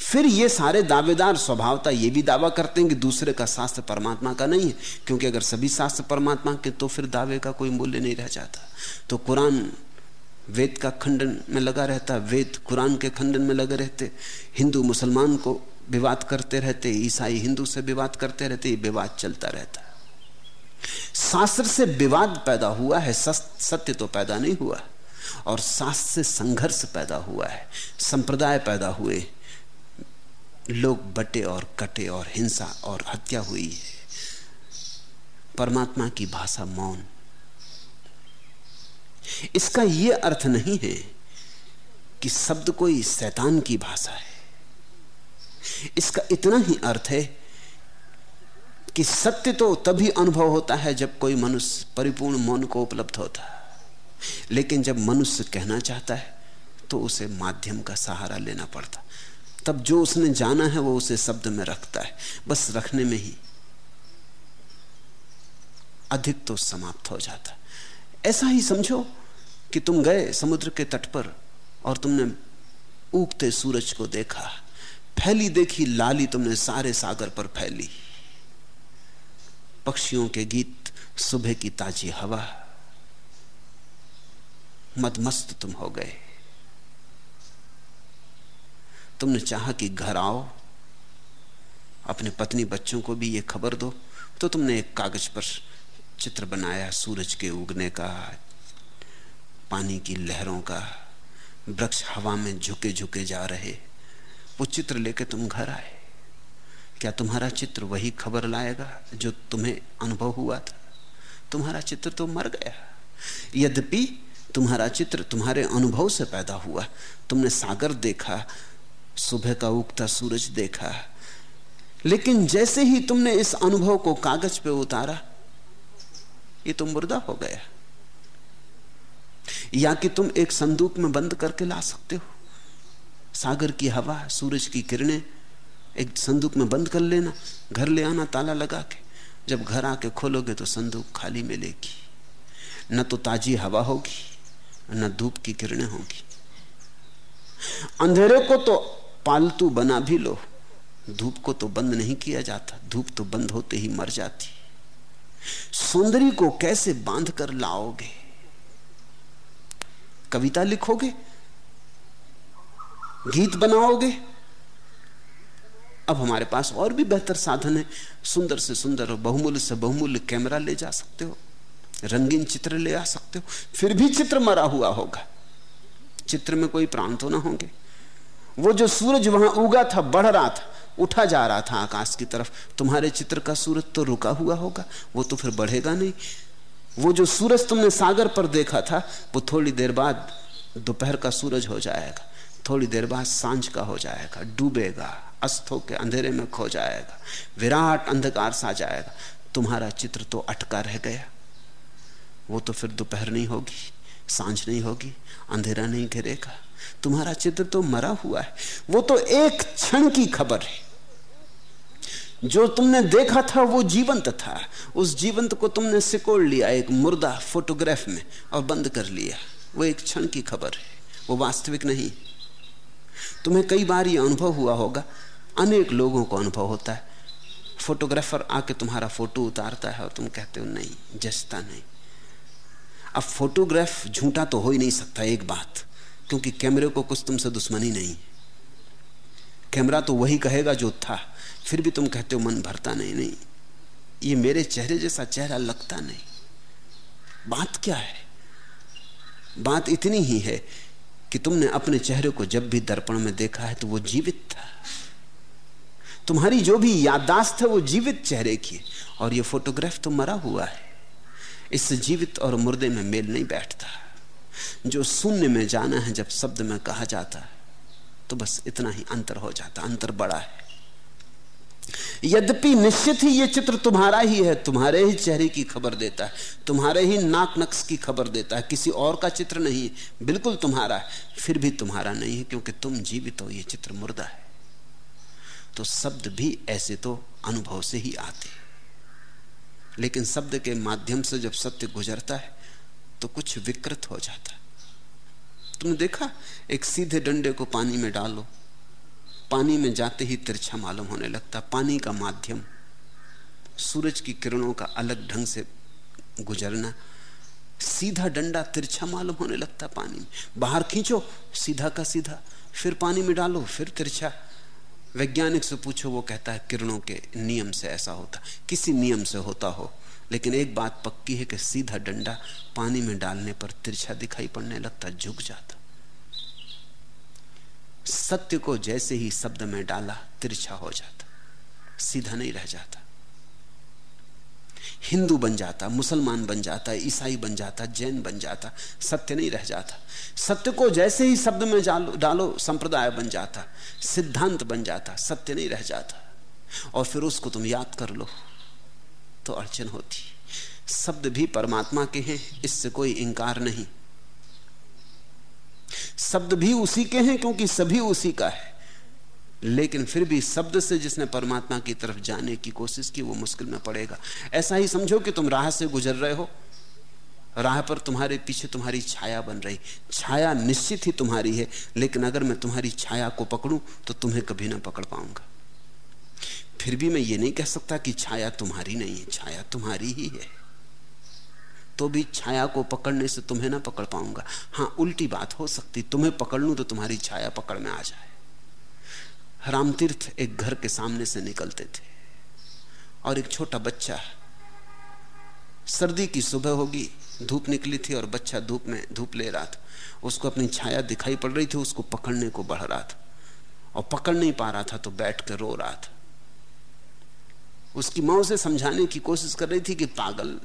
फिर ये सारे दावेदार स्वभावता ये भी दावा करते हैं कि दूसरे का शास्त्र परमात्मा का नहीं है। क्योंकि अगर सभी शास्त्र परमात्मा के तो फिर दावे का कोई मूल्य नहीं रह जाता। तो कुरान वेद का खंडन में लगा रहता, वेद कुरान के खंडन में लगे रहते। हिंदू मुसलमान को विवाद करते रहते, ईसाई हिंदू से विवाद करते रहते विवाद चलता रहता। शास्त्र से विवाद पैदा हुआ है सत्य तो पैदा नहीं हुआ। और शास्त्र से संघर्ष पैदा हुआ है, संप्रदाय पैदा हुए। लोग बटे और कटे और हिंसा और हत्या हुई है। परमात्मा की भाषा मौन। इसका यह अर्थ नहीं है कि शब्द कोई शैतान की भाषा है। इसका इतना ही अर्थ है कि सत्य तो तभी अनुभव होता है जब कोई मनुष्य परिपूर्ण मौन को उपलब्ध होता है। लेकिन जब मनुष्य कहना चाहता है तो उसे माध्यम का सहारा लेना पड़ता। तब जो उसने जाना है वो उसे शब्द में रखता है। बस रखने में ही अधिक तो समाप्त हो जाता ऐसा ही समझो कि तुम गए समुद्र के तट पर और तुमने उगते सूरज को देखा। फैली देखी लाली तुमने सारे सागर पर फैली। पक्षियों के गीत, सुबह की ताजी हवा, मदमस्त तुम हो गए। तुमने चाहा कि घर आओ, अपने पत्नी बच्चों को भी ये खबर दो तो तुमने एक कागज़ पर चित्र बनाया, सूरज के उगने का, पानी की लहरों का, वृक्ष हवा में झुके झुके जा रहे, वो चित्र लेके तुम घर आए। क्या तुम्हारा चित्र वही खबर लाएगा जो तुम्हें अनुभव हुआ था? तुम्हारा चित्र तो मर गया। यद्यपि तुम्हारा चित्र तुम्हारे अनुभव से पैदा हुआ, तुमने सागर देखा सुबह का उगता सूरज देखा लेकिन जैसे ही तुमने इस अनुभव को कागज़ पे उतारा, ये तो मुर्दा हो गया। या कि तुम एक संदूक में बंद करके ला सकते हो। सागर की हवा, सूरज की किरणें, एक संदूक में बंद कर लेना, घर ले आना ताला लगा के। जब घर आके खोलोगे तो संदूक खाली मिलेगी। न तो ताजी हवा होगी, न धूप की किरणें होगी। अंधेरे को तो पालतू बना भी लो। धूप को तो बंद नहीं किया जाता। धूप तो बंद होते ही मर जाती। सौंदर्य को कैसे बाँध कर लाओगे? कविता लिखोगे? गीत बनाओगे? अब हमारे पास और भी बेहतर साधन है। सुंदर से सुंदर और बहुमूल्य से बहुमूल्य कैमरा ले जा सकते हो। रंगीन चित्र ले आ सकते हो। फिर भी चित्र मरा हुआ होगा। चित्र में कोई प्राण तो ना होंगे। वो जो सूरज वहाँ उगा था, बढ़ रहा था, उठा जा रहा था आकाश की तरफ़, तुम्हारे चित्र का सूरज तो रुका हुआ होगा, वो तो फिर बढ़ेगा नहीं। वो जो सूरज तुमने सागर पर देखा था, वो थोड़ी देर बाद दोपहर का सूरज हो जाएगा, थोड़ी देर बाद साँझ का हो जाएगा, डूबेगा, अस्त के अंधेरे में खो जाएगा, विराट अंधकार सा जाएगा, तुम्हारा चित्र तो अटका रह गया। वो तो फिर दोपहर नहीं होगी, साँझ नहीं होगी, अंधेरा नहीं घिरेगा तुम्हारा चित्र तो मरा हुआ है। वो तो एक क्षण की खबर है। जो तुमने देखा था वो जीवंत था। उस जीवंत को तुमने सिकोड़ लिया, एक मुर्दा फोटोग्राफ में, और बंद कर लिया। वो एक क्षण की खबर है। वो वास्तविक नहीं। तुम्हें कई बार ये अनुभव हुआ होगा। अनेक लोगों को अनुभव होता है। फोटोग्राफर आके तुम्हारा फ़ोटो उतारता है और तुम कहते हो, नहीं जचता नहीं। अब फोटोग्राफ झूठा तो हो ही नहीं सकता, एक बात। क्योंकि कैमरे को कुछ तुमसे दुश्मनी नहीं। कैमरा तो वही कहेगा जो था, फिर भी तुम कहते हो मन भरता नहीं नहीं। ये मेरे चेहरे जैसा चेहरा लगता नहीं। बात क्या है? बात इतनी ही है कि तुमने अपने चेहरे को जब भी दर्पण में देखा है तो वो जीवित था। तुम्हारी जो भी याददाश्त है वो जीवित चेहरे की और ये फोटोग्राफ तो मरा हुआ है। इससे जीवित और मुर्दे में मेल नहीं बैठता। जो शून्य में जाना है, जब शब्द में कहा जाता है तो बस इतना ही अंतर हो जाता अंतर बड़ा है। यद्यपि निश्चित ही यह चित्र तुम्हारा ही है, तुम्हारे ही चेहरे की खबर देता है, तुम्हारे ही नाक नक्श की खबर देता है, किसी और का चित्र नहीं है बिल्कुल तुम्हारा है, फिर भी तुम्हारा नहीं है, क्योंकि तुम जीवित हो यह चित्र मुर्दा है। तो शब्द भी ऐसे तो अनुभव से ही आते लेकिन शब्द के माध्यम से जब सत्य गुजरता है तो कुछ विकृत हो जाता तुमने देखा? एक सीधे डंडे को पानी में डालो। पानी में जाते ही तिरछा मालूम होने लगता पानी का माध्यम। सूरज की किरणों का अलग ढंग से गुजरना। सीधा डंडा तिरछा मालूम होने लगता पानी में। बाहर खींचो, सीधा का सीधा। फिर पानी में डालो, फिर तिरछा। वैज्ञानिक से पूछो, वो कहता है, किरणों के नियम से ऐसा होता। किसी नियम से होता हो। लेकिन एक बात पक्की है कि सीधा डंडा पानी में डालने पर तिरछा दिखाई पड़ने लगता, झुक जाता। सत्य को जैसे ही शब्द में डाला, तिरछा हो जाता। सीधा नहीं रह जाता। हिंदू बन जाता, मुसलमान बन जाता, ईसाई बन जाता, जैन बन जाता, सत्य नहीं रह जाता। सत्य को जैसे ही शब्द में डालो डालो, संप्रदाय बन जाता, सिद्धांत बन जाता, सत्य नहीं रह जाता। और फिर उसको तुम याद कर लो। तो अड़चन होती। शब्द भी परमात्मा के हैं, इससे कोई इंकार नहीं। शब्द भी उसी के हैं क्योंकि सभी उसी का है। लेकिन फिर भी शब्द से जिसने परमात्मा की तरफ़ जाने की कोशिश की, वो मुश्किल में पड़ेगा। ऐसा ही समझो कि तुम राह से गुजर रहे हो। राह पर तुम्हारे पीछे तुम्हारी छाया बन रही। छाया निश्चित ही तुम्हारी है, लेकिन अगर मैं तुम्हारी छाया को पकड़ूं तो तुम्हें कभी ना पकड़ पाऊँगा। फिर भी मैं ये नहीं कह सकता कि छाया तुम्हारी नहीं है, छाया तुम्हारी ही है। तो भी छाया को पकड़ने से तुम्हें ना पकड़ पाऊँगा। हाँ, उल्टी बात हो सकती, तुम्हें पकड़ लू तो तुम्हारी छाया पकड़ में आ जाए। रामतीर्थ एक घर के सामने से निकलते थे और एक छोटा बच्चा, सर्दी की सुबह होगी, धूप निकली थी और बच्चा धूप में, धूप ले रहा था। उसको अपनी छाया दिखाई पड़ रही थी, उसको पकड़ने को बढ़ रहा था। और पकड़ नहीं पा रहा था तो बैठ कर रो रहा था। उसकी माँ उसे समझाने की कोशिश कर रही थी कि पागल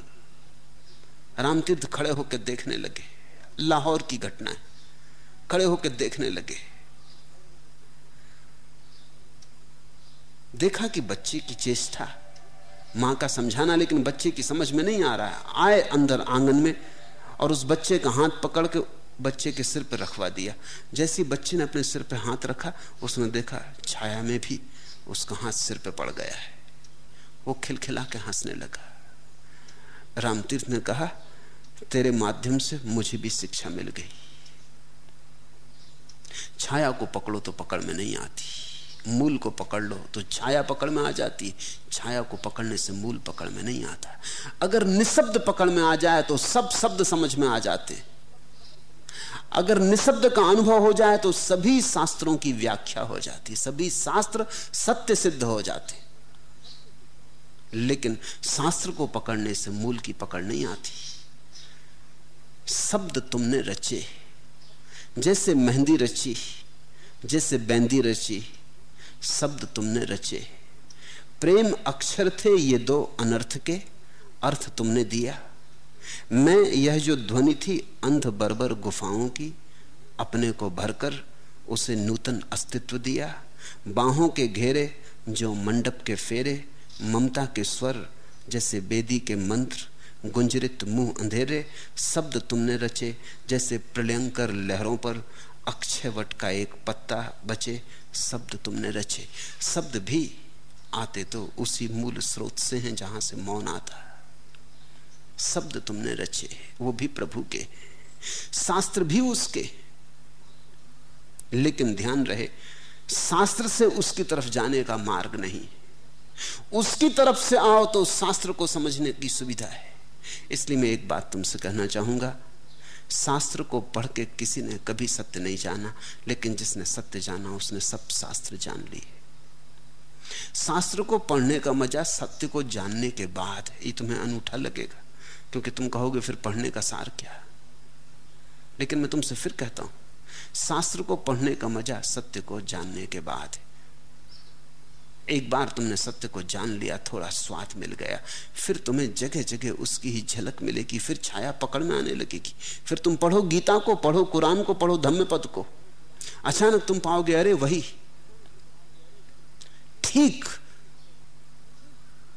रामतीर्थ खड़े होकर देखने लगे। लाहौर की घटना है। खड़े होकर देखने लगे। देखा कि बच्चे की चेष्टा, माँ का समझाना, लेकिन बच्चे की समझ में नहीं आ रहा है। आए अंदर आँगन में और उस बच्चे का हाथ पकड़ के बच्चे के सिर पर रखवा दिया। जैसे बच्चे ने अपने सिर पर हाथ रखा, उसने देखा, छाया में भी उसका हाथ सिर पर पड़ गया है। वो खिलखिला के हंसने लगा। रामतीर्थ ने कहा, तेरे माध्यम से मुझे भी शिक्षा मिल गई। छाया को पकड़ो तो पकड़ में नहीं आती। मूल को पकड़ लो तो छाया पकड़ में आ जाती। छाया को पकड़ने से मूल पकड़ में नहीं आता। अगर निशब्द पकड़ में आ जाए तो सब शब्द समझ में आ जाते। अगर निशब्द का अनुभव हो जाए तो सभी शास्त्रों की व्याख्या हो जाती। सभी शास्त्र सत्य सिद्ध हो जाते। लेकिन शास्त्र को पकड़ने से मूल की पकड़ नहीं आती। शब्द तुमने रचे, जैसे मेहंदी रची, जैसे बैंदी रची, शब्द तुमने रचे। प्रेम अक्षर थे ये दो अनर्थ के, अर्थ तुमने दिया। मैं यह जो ध्वनि थी अंध बर्बर गुफाओं की, अपने को भरकर उसे नूतन अस्तित्व दिया। बाहों के घेरे, जो मंडप के फेरे ममता के स्वर जैसे बेदी के मंत्र, गुंजरित मुँह अंधेरे, शब्द तुमने रचे जैसे प्रलयंकर लहरों पर अक्षयवट का एक पत्ता बचे, शब्द तुमने रचे। शब्द भी आते तो उसी मूल स्रोत से हैं जहाँ से मौन आता। शब्द तुमने रचे, वो भी प्रभु के। शास्त्र भी उसके। लेकिन ध्यान रहे, शास्त्र से उसकी तरफ़ जाने का मार्ग नहीं। उसकी तरफ़ से आओ तो शास्त्र को समझने की सुविधा है। इसलिए मैं एक बात तुमसे कहना चाहूँगा, शास्त्र को पढ़ के किसी ने कभी सत्य नहीं जाना, लेकिन जिसने सत्य जाना उसने सब शास्त्र जान लिए। शास्त्र को पढ़ने का मज़ा सत्य को जानने के बाद ये तुम्हें अनूठा लगेगा, क्योंकि तुम कहोगे फिर पढ़ने का सार क्या? लेकिन मैं तुमसे फिर कहता हूँ, शास्त्र को पढ़ने का मज़ा सत्य को जानने के बाद है। एक बार तुमने सत्य को जान लिया, थोड़ा स्वाद मिल गया। फिर तुम्हें जगह जगह उसकी ही झलक मिलेगी, फिर छाया पकड़ में आने लगेगी। फिर तुम पढ़ो गीता को, पढ़ो कुरान को, पढ़ो धम्म पद को। अचानक तुम पाओगे, अरे वही। ठीक।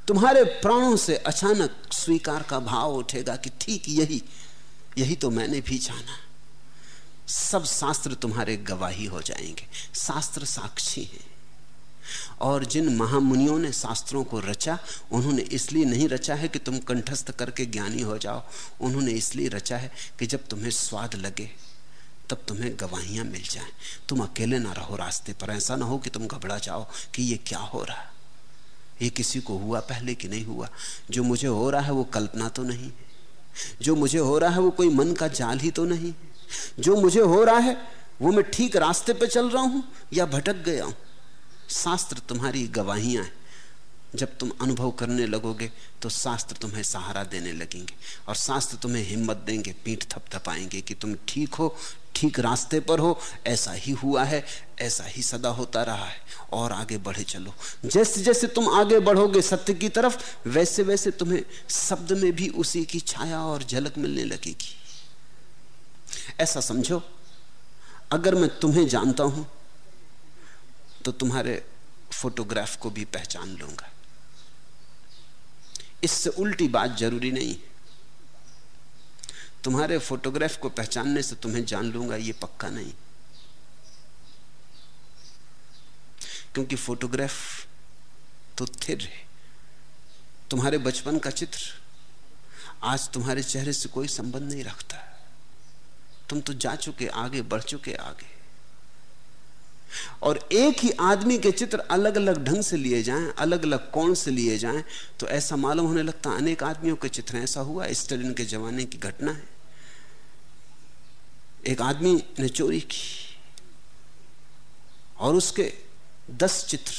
तुम्हारे प्राणों से अचानक स्वीकार का भाव उठेगा कि ठीक यही यही तो मैंने भी जाना। सब शास्त्र तुम्हारे गवाही हो जाएँगे। शास्त्र साक्षी हैं। और जिन महामुनियों ने शास्त्रों को रचा, उन्होंने इसलिए नहीं रचा है कि तुम कंठस्थ करके ज्ञानी हो जाओ। उन्होंने इसलिए रचा है कि जब तुम्हें स्वाद लगे, तब तुम्हें गवाहियाँ मिल जाएँ। तुम अकेले ना रहो रास्ते पर। ऐसा ना हो कि तुम घबरा जाओ कि ये क्या हो रहा। है ये किसी को हुआ पहले कि नहीं हुआ। जो मुझे हो रहा है वो कल्पना तो नहीं जो मुझे हो रहा है वो कोई मन का जाल ही तो नहीं जो मुझे हो रहा है वो मैं ठीक रास्ते पे चल रहा हूँ या भटक गया हूँ। शास्त्र तुम्हारी गवाहियाँ हैं। जब तुम अनुभव करने लगोगे तो शास्त्र तुम्हें सहारा देने लगेंगे और शास्त्र तुम्हें हिम्मत देंगे, पीठ थपथपाएँगे कि तुम ठीक हो, ठीक रास्ते पर हो, ऐसा ही हुआ है, ऐसा ही सदा होता रहा है और आगे बढ़े चलो। जैसे जैसे तुम आगे बढ़ोगे सत्य की तरफ़, वैसे वैसे तुम्हें शब्द में भी उसी की छाया और झलक मिलने लगेगी। ऐसा समझो, अगर मैं तुम्हें जानता हूँ तो तुम्हारे फोटोग्राफ को भी पहचान लूँगा। इससे उल्टी बात ज़रूरी नहीं। तुम्हारे फोटोग्राफ को पहचानने से तुम्हें जान लूँगा, ये पक्का नहीं। क्योंकि फोटोग्राफ तो थिर है। तुम्हारे बचपन का चित्र आज तुम्हारे चेहरे से कोई संबंध नहीं रखता। तुम तो जा चुके, आगे बढ़ चुके, आगे। और एक ही आदमी के चित्र अलग अलग ढंग से लिए जाएँ अलग अलग कोण से लिए जाएँ तो ऐसा मालूम होने लगता अनेक आदमियों के चित्र ऐसा हुआ स्टेलिन के जमाने की घटना है। एक आदमी ने चोरी की और उसके दस चित्र,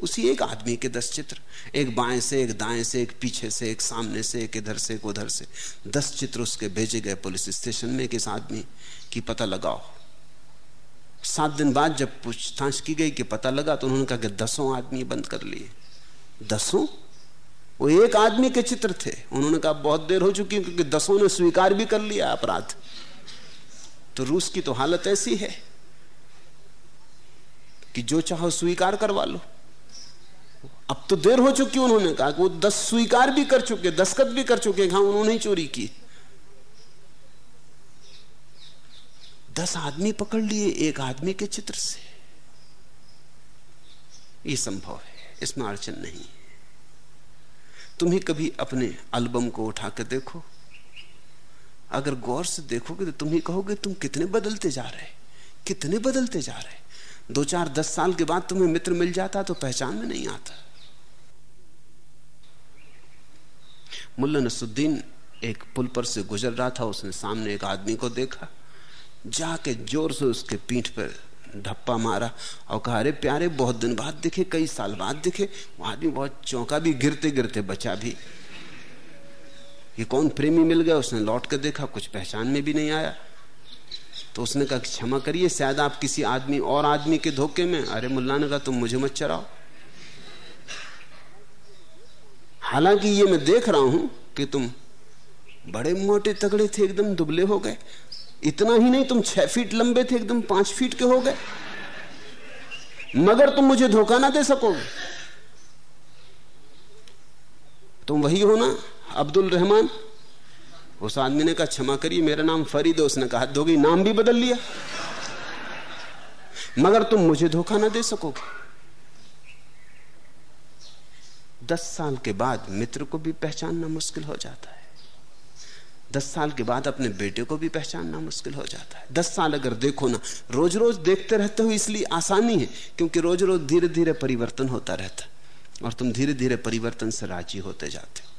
उसी एक आदमी के दस चित्र, एक बाएँ से, एक दाएँ से, एक पीछे से, एक सामने से, एक इधर से, एक उधर से, दस चित्र उसके भेजे गए पुलिस स्टेशन में किस आदमी की पता लगाओ। सात दिन बाद जब पूछताछ की गई कि पता लगा तो उन्होंने कहा कि दसों आदमी बंद कर लिए। दसों? वो एक आदमी के चित्र थे। उन्होंने कहा बहुत देर हो चुकी क्योंकि दसों ने स्वीकार भी कर लिया अपराध। तो रूस की तो हालत ऐसी है कि जो चाहो स्वीकार करवा लो। अब तो देर हो चुकी उन्होंने कहा कि वो दस स्वीकार भी कर चुके दस्खत भी कर चुके हाँ। उन्होंने चोरी की। दस आदमी पकड़ लिए, एक आदमी के चित्र से। ये संभव है, इसमें अड़चन नहीं तुम ही कभी अपने एल्बम को उठा कर देखो? अगर गौर से देखोगे तो तुम ही कहोगे, तुम कितने बदलते जा रहे कितने बदलते जा रहे दो चार दस साल के बाद तुम्हें मित्र मिल जाता तो पहचान में नहीं आता। मुल्ला नसुद्दीन एक पुल पर से गुजर रहा था, उसने सामने एक आदमी को देखा। जाके ज़ोर से उसके पीठ पर धप्पा मारा और कहा, अरे प्यारे, बहुत दिन बाद दिखे, कई साल बाद दिखे, वो आदमी बहुत चौंका भी गिरते गिरते बचा भी। ये कौन प्रेमी मिल गया? उसने लौट कर देखा, कुछ पहचान में भी नहीं आया। तो उसने कहा, क्षमा करिए, शायद आप किसी आदमी, और आदमी के धोखे में। अरे मुल्ला ने कहा, तुम मुझे मत चराओ। हालाँकि ये मैं देख रहा हूँ कि तुम बड़े मोटे तगड़े थे, एकदम दुबले हो गए। इतना ही नहीं, तुम छह फीट लंबे थे, एकदम पाँच फीट के हो गए। मगर तुम मुझे धोखा ना दे सकोगे। तुम वही हो ना, अब्दुल रहमान? उस आदमी ने कहा, क्षमा करिए, मेरा नाम फरीद है, उसने कहा, धोगी, नाम भी बदल लिया। मगर तुम मुझे धोखा ना दे सकोगे। दस साल के बाद मित्र को भी पहचानना मुश्किल हो जाता है। दस साल के बाद अपने बेटे को भी पहचानना मुश्किल हो जाता है। दस साल अगर देखो ना रोज रोज देखते रहते हो इसलिए आसानी है, क्योंकि रोज रोज धीरे धीरे परिवर्तन होता रहता और तुम धीरे धीरे परिवर्तन से राज़ी होते जाते हो।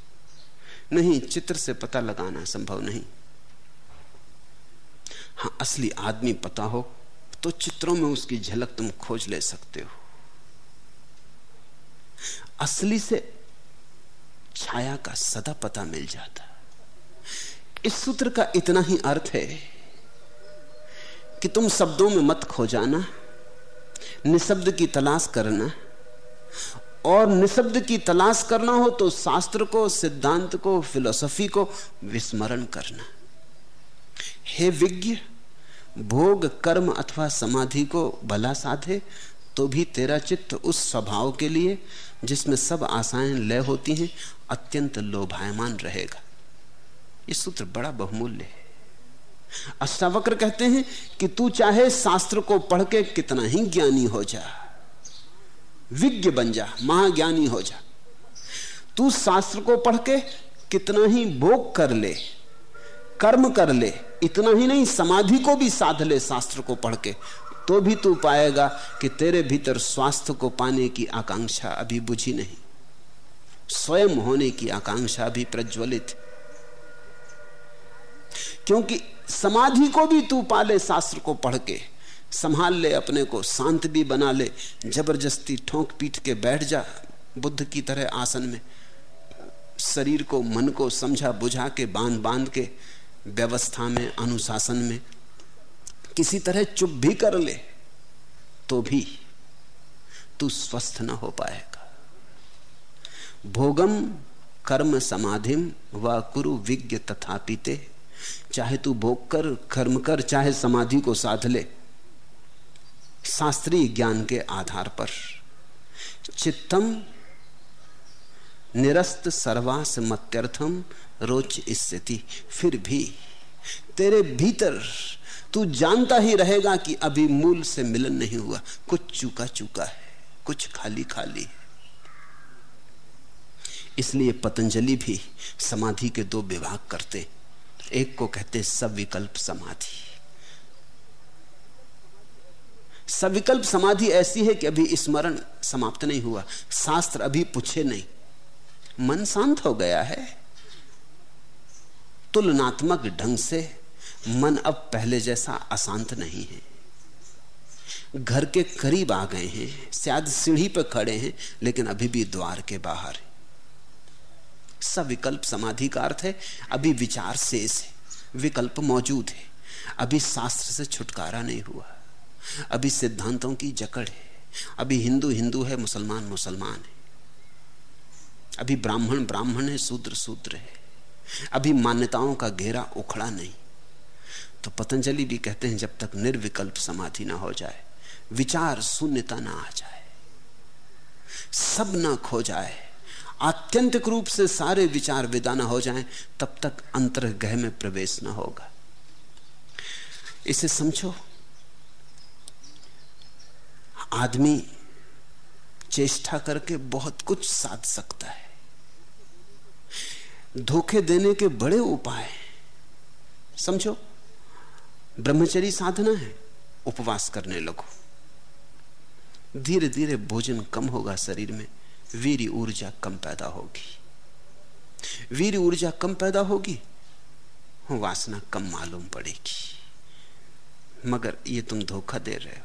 नहीं, चित्र से पता लगाना संभव नहीं। हाँ असली आदमी पता हो तो चित्रों में उसकी झलक तुम खोज ले सकते हो। असली से छाया का सदा पता मिल जाता इस सूत्र का इतना ही अर्थ है कि तुम शब्दों में मत खो जाना, निशब्द की तलाश करना। और निशब्द की तलाश करना हो तो शास्त्र को, सिद्धांत को, फिलोसफी को विस्मरण करना। हे विज्ञ, भोग, कर्म अथवा समाधि को भला साधे तो भी तेरा चित्त उस स्वभाव के लिए, जिसमें सब आशाएँ लय होती हैं, अत्यंत लोभायमान रहेगा। ये सूत्र बड़ा बहुमूल्य है। अष्टावक्र कहते हैं कि तू चाहे शास्त्र को पढ़ के कितना ही ज्ञानी हो जा, विज्ञ बन जा, महाज्ञानी हो जा, तू शास्त्र को पढ़ के कितना ही भोग कर ले, कर्म कर ले, इतना ही नहीं, समाधि को भी साध ले शास्त्र को पढ़ के तो भी तू पाएगा कि तेरे भीतर स्वास्थ्य को पाने की आकांक्षा अभी बुझी नहीं। स्वयं होने की आकांक्षा भी प्रज्वलित क्योंकि समाधि को भी तू पाले, शास्त्र को पढ़ के। संभाल ले, अपने को शांत भी बना ले। ज़बरदस्ती ठोंक पीट के बैठ जा, बुद्ध की तरह आसन में। शरीर को, मन को समझा, बुझा के, बाँध बाँध के, व्यवस्था में, अनुशासन में। किसी तरह चुप भी कर ले तो भी तू स्वस्थ न हो पाएगा। भोगम कर्म समाधिम व कुरु विज्ञ तथापिते चाहे तू भोग कर, कर्म कर, चाहे समाधि को साध ले। शास्त्रीय ज्ञान के आधार पर। चित्तम निरस्त सर्वास मत्यर्थम रोच स्थिति। फिर भी तेरे भीतर तू जानता ही रहेगा कि अभी मूल से मिलन नहीं हुआ। कुछ चूका चूका है, कुछ खाली खाली है। इसलिए पतंजलि भी समाधि के दो विभाग करते। एक को कहते सविकल्प समाधि। सविकल्प समाधि ऐसी है कि अभी स्मरण समाप्त नहीं हुआ। शास्त्र अभी पूछे नहीं। मन शांत हो गया है। तुलनात्मक ढंग से मन अब पहले जैसा अशांत नहीं है। घर के करीब आ गए हैं, शायद सीढ़ी पर खड़े हैं, लेकिन अभी भी द्वार के बाहर। सविकल्प समाधि का अर्थ है, अभी विचार शेष है, विकल्प मौजूद है। अभी शास्त्र से छुटकारा नहीं हुआ। अभी सिद्धांतों की जकड़ है। अभी हिंदू हिंदू है, मुसलमान मुसलमान है। अभी ब्राह्मण ब्राह्मण है, शूद्र शूद्र है। अभी मान्यताओं का घेरा उखड़ा नहीं। तो पतंजलि भी कहते हैं, जब तक निर्विकल्प समाधि ना हो जाए, विचार शून्यता ना आ जाए, सब ना खो जाए आत्यंतिक रूप से सारे विचार विदा ना हो जाएँ, तब तक अंतर्गह में प्रवेश ना होगा। इसे समझो। आदमी चेष्टा करके बहुत कुछ साध सकता है। धोखे देने के बड़े उपाय। समझो ब्रह्मचरी साधना है, उपवास करने लगो। धीरे धीरे भोजन कम होगा शरीर में। वीर ऊर्जा कम पैदा होगी। वीर ऊर्जा कम पैदा होगी, वासना कम मालूम पड़ेगी। मगर ये तुम धोखा दे रहे हो।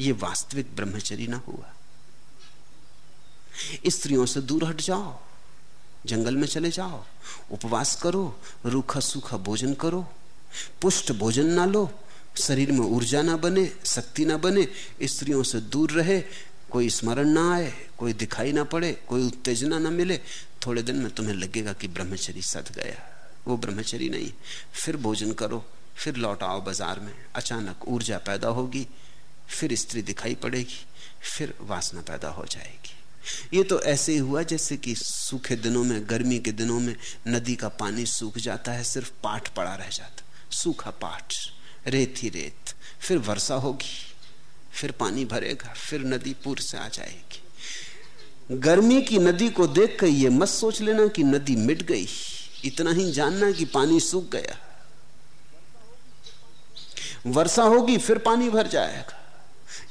ये वास्तविक ब्रह्मचरी ना हुआ। स्त्रियों से दूर हट जाओ, जंगल में चले जाओ, उपवास करो, रूखा सूखा भोजन करो, पुष्ट भोजन ना लो, शरीर में ऊर्जा ना बने, शक्ति ना बने, स्त्रियों से दूर रहे कोई स्मरण ना आए, कोई दिखाई ना पड़े, कोई उत्तेजना ना मिले, थोड़े दिन में तुम्हें लगेगा कि ब्रह्मचरी सद गया। वो ब्रह्मचरी नहीं। फिर भोजन करो, फिर लौट आओ बाज़ार में। अचानक ऊर्जा पैदा होगी, फिर स्त्री दिखाई पड़ेगी, फिर वासना पैदा हो जाएगी। ये तो ऐसे ही हुआ जैसे कि सूखे दिनों में, गर्मी के दिनों में नदी का पानी सूख जाता है, सिर्फ़ पाठ पड़ा रह जाता। सूखा पाठ, रेत ही रेत, फिर वर्षा होगी। फिर पानी भरेगा, फिर नदी पूर से आ जाएगी। गर्मी की नदी को देख कर यह मत सोच लेना कि नदी मिट गई। इतना ही जानना कि पानी सूख गया। वर्षा होगी, फिर पानी भर जाएगा।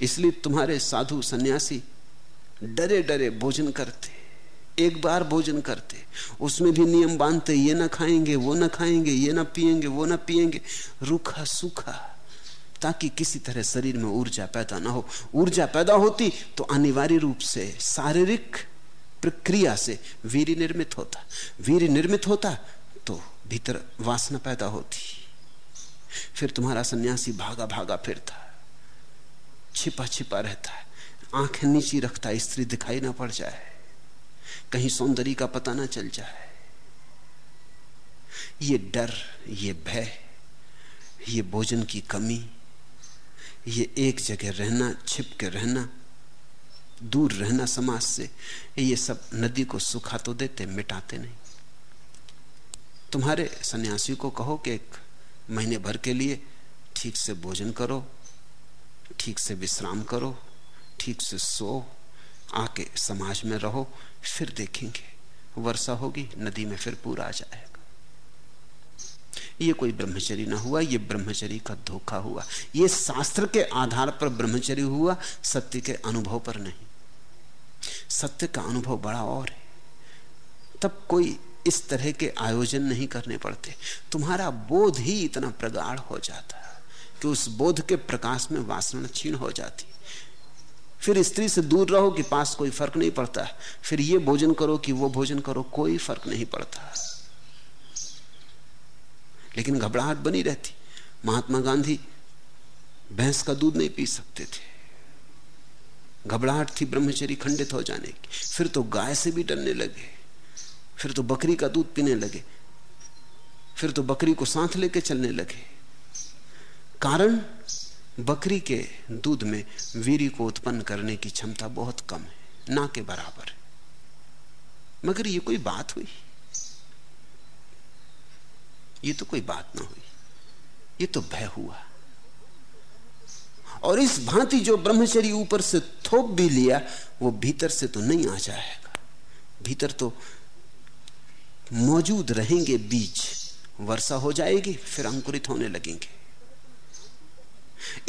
इसलिए तुम्हारे साधु सन्यासी डरे डरे भोजन करते। एक बार भोजन करते। उसमें भी नियम बांधते, ये ना खाएँगे, वो ना खाएँगे, ये ना पिएँगे, वो ना पिएँगे। रूखा सूखा ताकि किसी तरह शरीर में ऊर्जा पैदा ना हो। ऊर्जा पैदा होती तो अनिवार्य रूप से शारीरिक प्रक्रिया से वीर निर्मित होता। वीर निर्मित होता तो भीतर वासना पैदा होती। फिर तुम्हारा सन्यासी भागा भागा फिरता। छिपा छिपा रहता। है आँखें नीची रखता, स्त्री दिखाई ना पड़ जाए। कहीं सौंदर्य का पता ना चल जाए। ये डर, ये भय, ये भोजन की कमी ये एक जगह रहना, छिप के रहना, दूर रहना समाज से, ये सब नदी को सुखा तो देते, मिटाते नहीं। तुम्हारे सन्यासी को कहो कि एक महीने भर के लिए ठीक से भोजन करो, ठीक से विश्राम करो, ठीक से सो, आके समाज में रहो, फिर देखेंगे। वर्षा होगी, नदी में फिर पूरा आ जाएगा। ये कोई ब्रह्मचरी ना हुआ, ये ब्रह्मचरी का धोखा हुआ। ये शास्त्र के आधार पर ब्रह्मचरी हुआ, सत्य के अनुभव पर नहीं। सत्य का अनुभव बड़ा और है। तब कोई इस तरह के आयोजन नहीं करने पड़ते। तुम्हारा बोध ही इतना प्रगाढ़ हो जाता कि उस बोध के प्रकाश में वासना क्षीण हो जाती। फिर स्त्री से दूर रहो कि पास कोई फ़र्क नहीं पड़ता। फिर ये भोजन करो कि वो भोजन करो, कोई फ़र्क नहीं पड़ता। लेकिन घबराहट बनी रहती। महात्मा गांधी भैंस का दूध नहीं पी सकते थे। घबराहट थी ब्रह्मचरी खंडित हो जाने की। फिर तो गाय से भी डरने लगे। फिर तो बकरी का दूध पीने लगे। फिर तो बकरी को साथ लेके चलने लगे। कारण? बकरी के दूध में वीरी को उत्पन्न करने की क्षमता बहुत कम है, ना के बराबर। है मगर ये कोई बात हुई? ये तो कोई बात ना हुई। ये तो भय हुआ। और इस भांति जो ब्रह्मचरी ऊपर से थोप भी लिया, वो भीतर से तो नहीं आ जाएगा। भीतर तो मौजूद रहेंगे बीज, वर्षा हो जाएगी, फिर अंकुरित होने लगेंगे।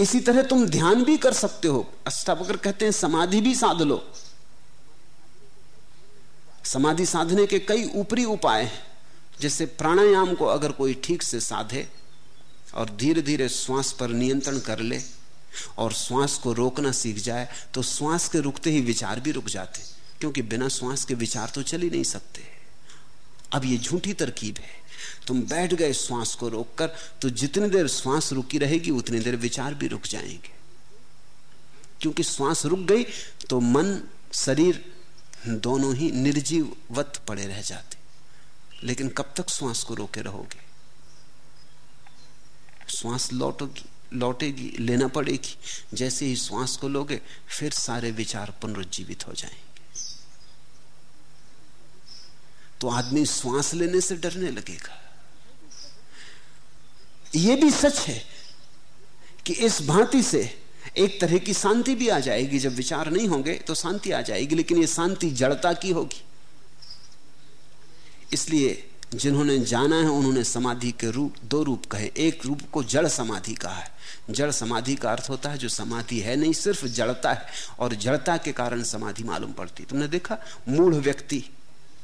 इसी तरह तुम ध्यान भी कर सकते हो। अष्टावक्र कहते हैं, समाधि भी साध लो। समाधि साधने के कई ऊपरी उपाय हैं। जैसे प्राणायाम को अगर कोई ठीक से साधे और धीरे धीरे श्वास पर नियंत्रण कर ले और श्वास को रोकना सीख जाए तो श्वास के रुकते ही विचार भी रुक जाते क्योंकि बिना श्वास के विचार तो चल ही नहीं सकते। अब ये झूठी तरकीब है। तुम बैठ गए श्वास को रोककर तो जितनी देर श्वास रुकी रहेगी, उतनी देर विचार भी रुक जाएँगे। क्योंकि श्वास रुक गई तो मन, शरीर, दोनों ही निर्जीववत पड़े रह जाते। लेकिन कब तक श्वास को रोके रहोगे? श्वास लौटोगी लौटेगी, लेना पड़ेगी। जैसे ही श्वास को लोगे, फिर सारे विचार पुनरुज्जीवित हो जाएँगे। तो आदमी श्वास लेने से डरने लगेगा। यह भी सच है कि इस भांति से एक तरह की शांति भी आ जाएगी। जब विचार नहीं होंगे तो शांति आ जाएगी, लेकिन यह शांति जड़ता की होगी। इसलिए जिन्होंने जाना है, उन्होंने समाधि के रूप, दो रूप कहे। एक रूप को जड़ समाधि कहा है। जड़ समाधि का अर्थ होता है जो समाधि है नहीं, सिर्फ़ जड़ता है। और जड़ता के कारण समाधि मालूम पड़ती। तुमने देखा? मूढ़ व्यक्ति।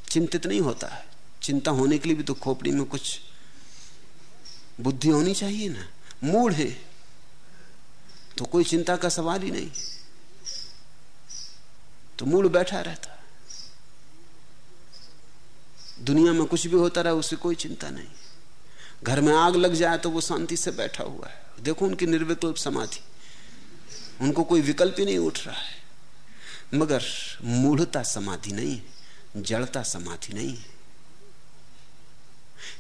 चिंतित नहीं होता है। चिंता होने के लिए भी तो खोपड़ी में कुछ बुद्धि होनी चाहिए ना। मूढ़ है। तो कोई चिंता का सवाल ही नहीं। तो मूड बैठा रहता। दुनिया में कुछ भी होता रहा उसे कोई चिंता नहीं। घर में आग लग जाए तो वो शांति से बैठा हुआ है। देखो उनकी निर्विकल्प समाधि। उनको कोई विकल्प ही नहीं उठ रहा है। मगर मूढ़ता समाधि नहीं जड़ता समाधि नहीं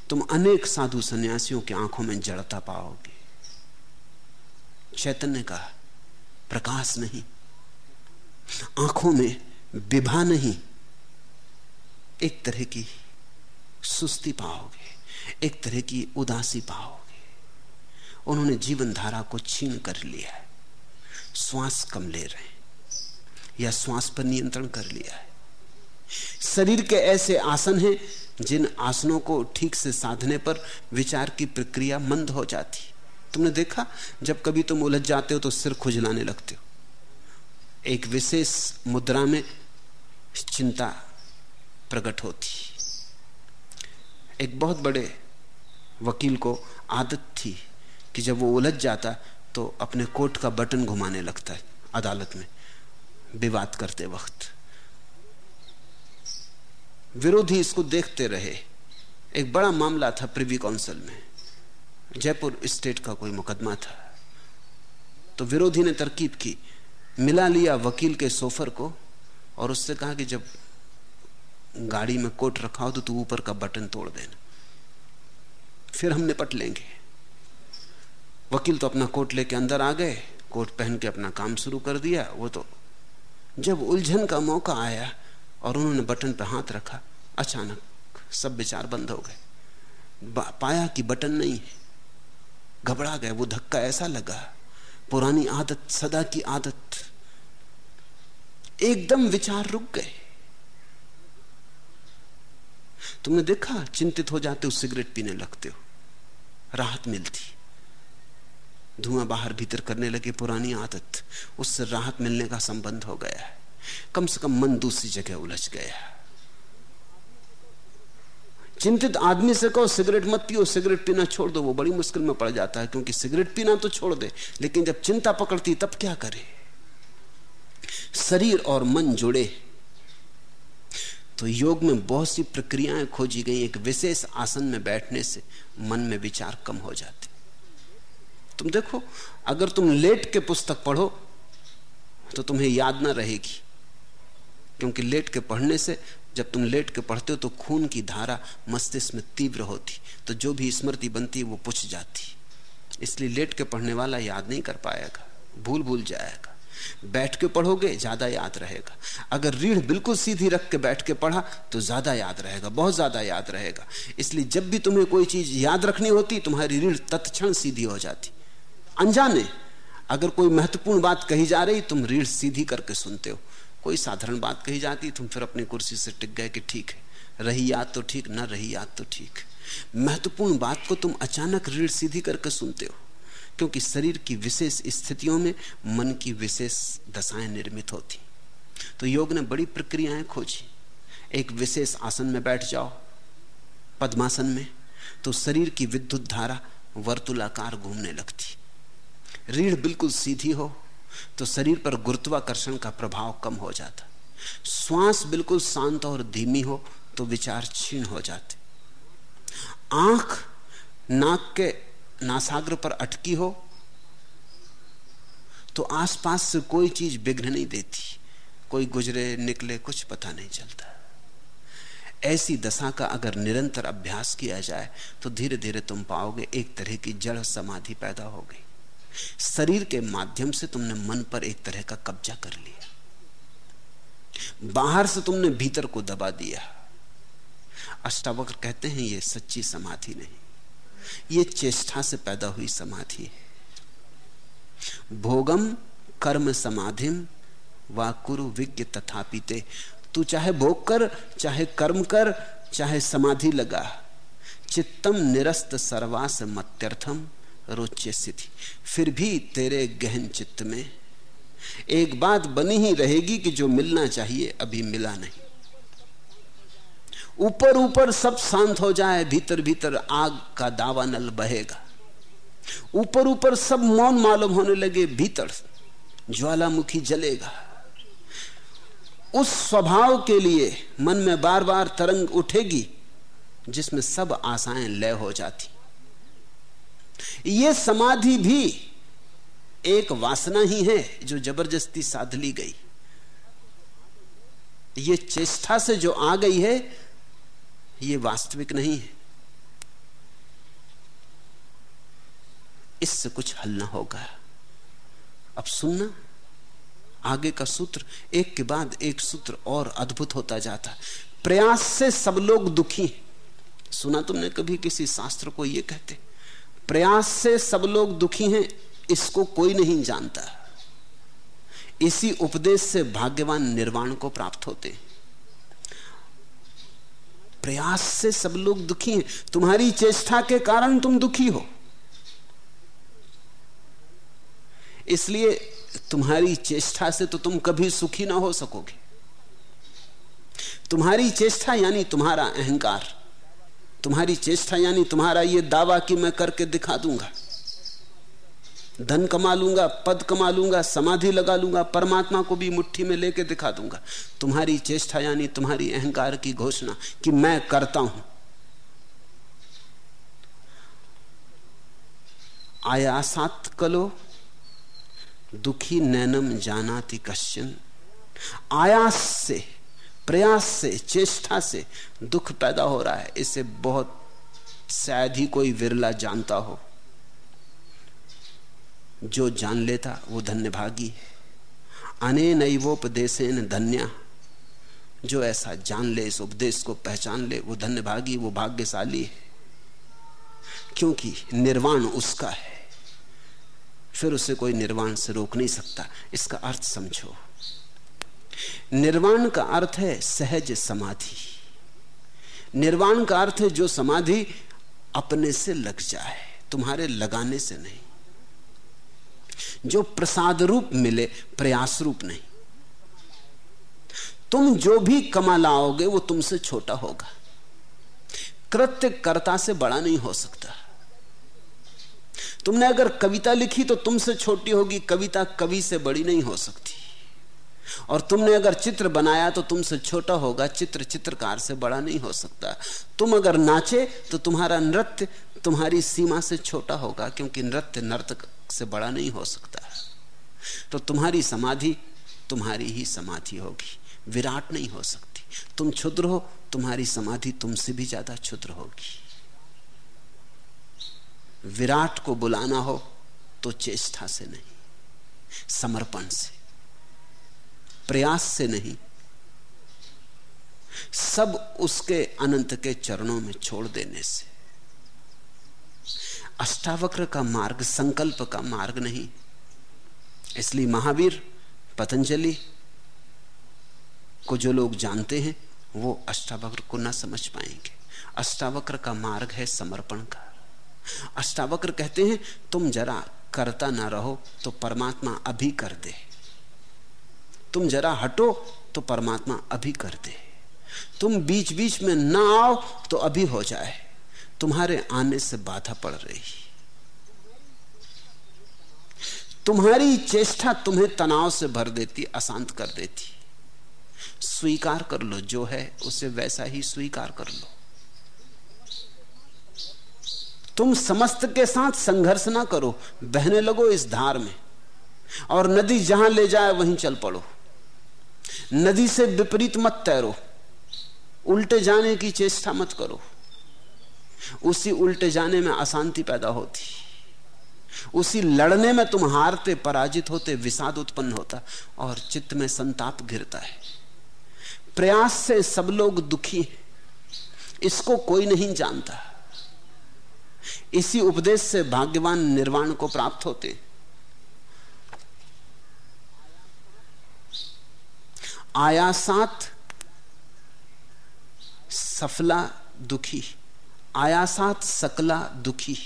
तुम अनेक साधु सन्यासियों की आँखों में जड़ता पाओगे। चैतन्य का प्रकाश नहीं, आँखों में विभा नहीं, एक तरह की सुस्ती पाओगे, एक तरह की उदासी पाओगे। उन्होंने जीवन धारा को छीन कर लिया है। श्वास कम ले रहे हैं, या श्वास पर नियंत्रण कर लिया है। शरीर के ऐसे आसन हैं, जिन आसनों को ठीक से साधने पर विचार की प्रक्रिया मंद हो जाती। तुमने देखा, जब कभी तुम उलझ जाते हो तो सिर खुजलाने लगते हो। एक विशेष मुद्रा में चिंता प्रकट होती। एक बहुत बड़े वकील को आदत थी कि जब वो उलझ जाता तो अपने कोट का बटन घुमाने लगता है अदालत में विवाद करते वक्त। विरोधी इसको देखते रहे। एक बड़ा मामला था प्रिवी काउंसिल में। जयपुर स्टेट का कोई मुकदमा था। तो विरोधी ने तरकीब की, मिला लिया वकील के सोफर को और उससे कहा कि जब गाड़ी में कोट रखा हो तो तू ऊपर का बटन तोड़ देना। फिर हम निपट लेंगे। वकील तो अपना कोट लेके अंदर आ गए, कोट पहन के अपना काम शुरू कर दिया, वो तो जब उलझन का मौका आया और उन्होंने बटन पर हाथ रखा, अचानक सब विचार बंद हो गए। पाया कि बटन नहीं है। घबरा गए, वो धक्का ऐसा लगा, पुरानी आदत, सदा की आदत, एकदम विचार रुक गए। तुमने देखा, चिंतित हो जाते हो, सिगरेट पीने लगते हो। राहत मिलती। धुआँ बाहर भीतर करने लगे पुरानी आदत, उससे राहत मिलने का संबंध हो गया है। कम से कम मन दूसरी जगह उलझ गया चिंतित आदमी से कहो, सिगरेट मत पियो, सिगरेट पीना छोड़ दो। वो बड़ी मुश्किल में पड़ जाता है, क्योंकि सिगरेट पीना तो छोड़ दे, लेकिन जब चिंता पकड़ती, तब क्या करे? शरीर और मन जुड़े। तो योग में बहुत सी प्रक्रियाएँ खोजी गई, एक विशेष आसन में बैठने से मन में विचार कम हो जाते। तुम देखो, अगर तुम लेट के पुस्तक पढ़ो तो तुम्हें याद ना रहेगी। क्योंकि लेट के पढ़ने से, जब तुम लेट के पढ़ते हो तो खून की धारा मस्तिष्क में तीव्र होती तो जो भी स्मृति बनती है, वो पुछ जाती। इसलिए लेट के पढ़ने वाला याद नहीं कर पाएगा भूल भूल जाएगा। बैठ के पढ़ोगे, ज़्यादा याद रहेगा। अगर रीढ़ बिल्कुल सीधी रख के बैठ के पढ़ा तो ज़्यादा याद रहेगा, बहुत ज़्यादा याद रहेगा। इसलिए जब भी तुम्हें कोई चीज़ याद रखनी होती, तुम्हारी रीढ़ तत्क्षण सीधी हो जाती। अनजाने, अगर कोई महत्वपूर्ण बात कही जा रही, तुम रीढ़ सीधी करके सुनते हो। कोई साधारण बात कही जाती, तुम फिर अपनी कुर्सी से टिक गए कि ठीक है। रही याद तो ठीक, न रही याद तो ठीक। महत्वपूर्ण बात को तुम अचानक रीढ़ सीधी करके सुनते हो। क्योंकि शरीर की विशेष स्थितियों में मन की विशेष दशाएँ निर्मित होती। तो योग ने बड़ी प्रक्रियाएँ खोजी। एक विशेष आसन में बैठ जाओ, पद्मासन में तो शरीर की विद्युत धारा वर्तुलाकार घूमने लगती। रीढ़ बिल्कुल सीधी हो तो शरीर पर गुरुत्वाकर्षण का प्रभाव कम हो जाता। श्वास बिल्कुल शांत और धीमी हो तो विचार क्षीण हो जाते। आँख, नाक के नासाग्र पर अटकी हो तो आसपास से कोई चीज़ बिघ्न नहीं देती। कोई गुजरे, निकले, कुछ पता नहीं चलता। ऐसी दशा का अगर निरंतर अभ्यास किया जाए तो धीरे धीरे तुम पाओगे एक तरह की जड़ समाधि पैदा हो गई। शरीर के माध्यम से तुमने मन पर एक तरह का कब्जा कर लिया। बाहर से तुमने भीतर को दबा दिया। अष्टावक्र कहते हैं, ये सच्ची समाधि नहीं। ये चेष्टा से पैदा हुई समाधि है। भोगम कर्म समाधिम, वा कुरु विज्ञ तथापिते। तू चाहे भोग कर, चाहे कर्म कर, चाहे समाधि लगा। चित्तम निरस्त सर्वास मत्यर्थम रोच्य स्थिति फिर भी तेरे गहन चित्त में एक बात बनी ही रहेगी कि जो मिलना चाहिए अभी मिला नहीं। ऊपर ऊपर सब शांत हो जाए, भीतर भीतर आग का दावा नल बहेगा। ऊपर ऊपर सब मौन मालूम होने लगे, भीतर ज्वालामुखी जलेगा। उस स्वभाव के लिए मन में बार बार तरंग उठेगी, जिसमें सब आशाएँ लय हो जाती। ये समाधि भी एक वासना ही है जो ज़बरदस्ती साध ली गई। ये चेष्टा से जो आ गई है ये वास्तविक नहीं है। इससे कुछ हल ना होगा। अब सुनना, आगे का सूत्र, एक के बाद एक सूत्र और अद्भुत होता जाता। प्रयास से सब लोग दुखी सुना तुमने कभी किसी शास्त्र को यह कहते? प्रयास से सब लोग दुखी हैं, इसको कोई नहीं जानता। इसी उपदेश से भाग्यवान निर्वाण को प्राप्त होते प्रयास से सब लोग दुखी हैं। तुम्हारी चेष्टा के कारण तुम दुखी हो। इसलिए तुम्हारी चेष्टा से तो तुम कभी सुखी ना हो सकोगे। तुम्हारी चेष्टा यानी तुम्हारा अहंकार। तुम्हारी चेष्टा यानी तुम्हारा यह दावा कि मैं करके दिखा दूँगा। धन कमा लूँगा, पद कमा लूँगा, समाधि लगा लूँगा, परमात्मा को भी मुट्ठी में लेके दिखा दूँगा। तुम्हारी चेष्टा यानी तुम्हारी अहंकार की घोषणा कि मैं करता हूँ। आयासात कलो, दुखी नैनम जानाति कश्चन। आयास से, प्रयास से, चेष्टा से दुख पैदा हो रहा है। इसे बहुत शायद ही कोई विरला जानता हो। जो जान लेता, वो धन्यभागी है। अने नैवोपदेशन धन्या। जो ऐसा जान ले, इस उपदेश को पहचान ले, वो धन्यभागी, वो भाग्यशाली है। क्योंकि निर्वाण उसका है। फिर उसे कोई निर्वाण से रोक नहीं सकता। इसका अर्थ समझो। निर्वाण का अर्थ है सहज समाधि। निर्वाण का अर्थ है जो समाधि अपने से लग जाए, तुम्हारे लगाने से नहीं। जो प्रसाद रूप मिले, प्रयास रूप नहीं। तुम जो भी कमा लाओगे, वो तुमसे छोटा होगा। कृत्य कर्ता से बड़ा नहीं हो सकता। तुमने अगर कविता लिखी तो तुमसे छोटी होगी, कविता कवि से बड़ी नहीं हो सकती। और तुमने अगर चित्र बनाया तो तुमसे छोटा होगा, चित्र चित्रकार से बड़ा नहीं हो सकता। तुम अगर नाचे तो तुम्हारा नृत्य तुम्हारी सीमा से छोटा होगा, क्योंकि नृत्य नर्तक से बड़ा नहीं हो सकता। तो तुम्हारी समाधि तुम्हारी ही समाधि होगी। विराट नहीं हो सकती। तुम क्षुद्र हो, तुम्हारी समाधि तुमसे भी ज़्यादा क्षुद्र होगी। विराट को बुलाना हो तो चेष्टा से नहीं, समर्पण से, प्रयास से नहीं। सब उसके अनंत के चरणों में छोड़ देने से अष्टावक्र का मार्ग, संकल्प का मार्ग नहीं। इसलिए महावीर, पतंजलि को जो लोग जानते हैं, वो अष्टावक्र को ना समझ पाएँगे। अष्टावक्र का मार्ग है समर्पण का। अष्टावक्र कहते हैं, तुम जरा करता ना रहो तो परमात्मा अभी कर दे। तुम जरा हटो तो परमात्मा अभी कर दे। तुम बीच बीच में ना आओ तो अभी हो जाए। तुम्हारे आने से बाधा पड़ रही। तुम्हारी चेष्टा तुम्हें तनाव से भर देती, अशांत कर देती। स्वीकार कर लो, जो है उसे वैसा ही स्वीकार कर लो। तुम समस्त के साथ संघर्ष ना करो, बहने लगो इस धार में, और नदी जहाँ ले जाए वहीं चल पड़ो। नदी से विपरीत मत तैरो, उल्टे जाने की चेष्टा मत करो। उसी उल्टे जाने में अशांति पैदा होती। उसी लड़ने में तुम हारते, पराजित होते, विषाद उत्पन्न होता और चित्त में संताप गिरता है। प्रयास से सब लोग दुखी हैं। इसको कोई नहीं जानता। इसी उपदेश से भाग्यवान निर्वाण को प्राप्त होते। आयासात सफला दुखी। आयासात सकला दुखी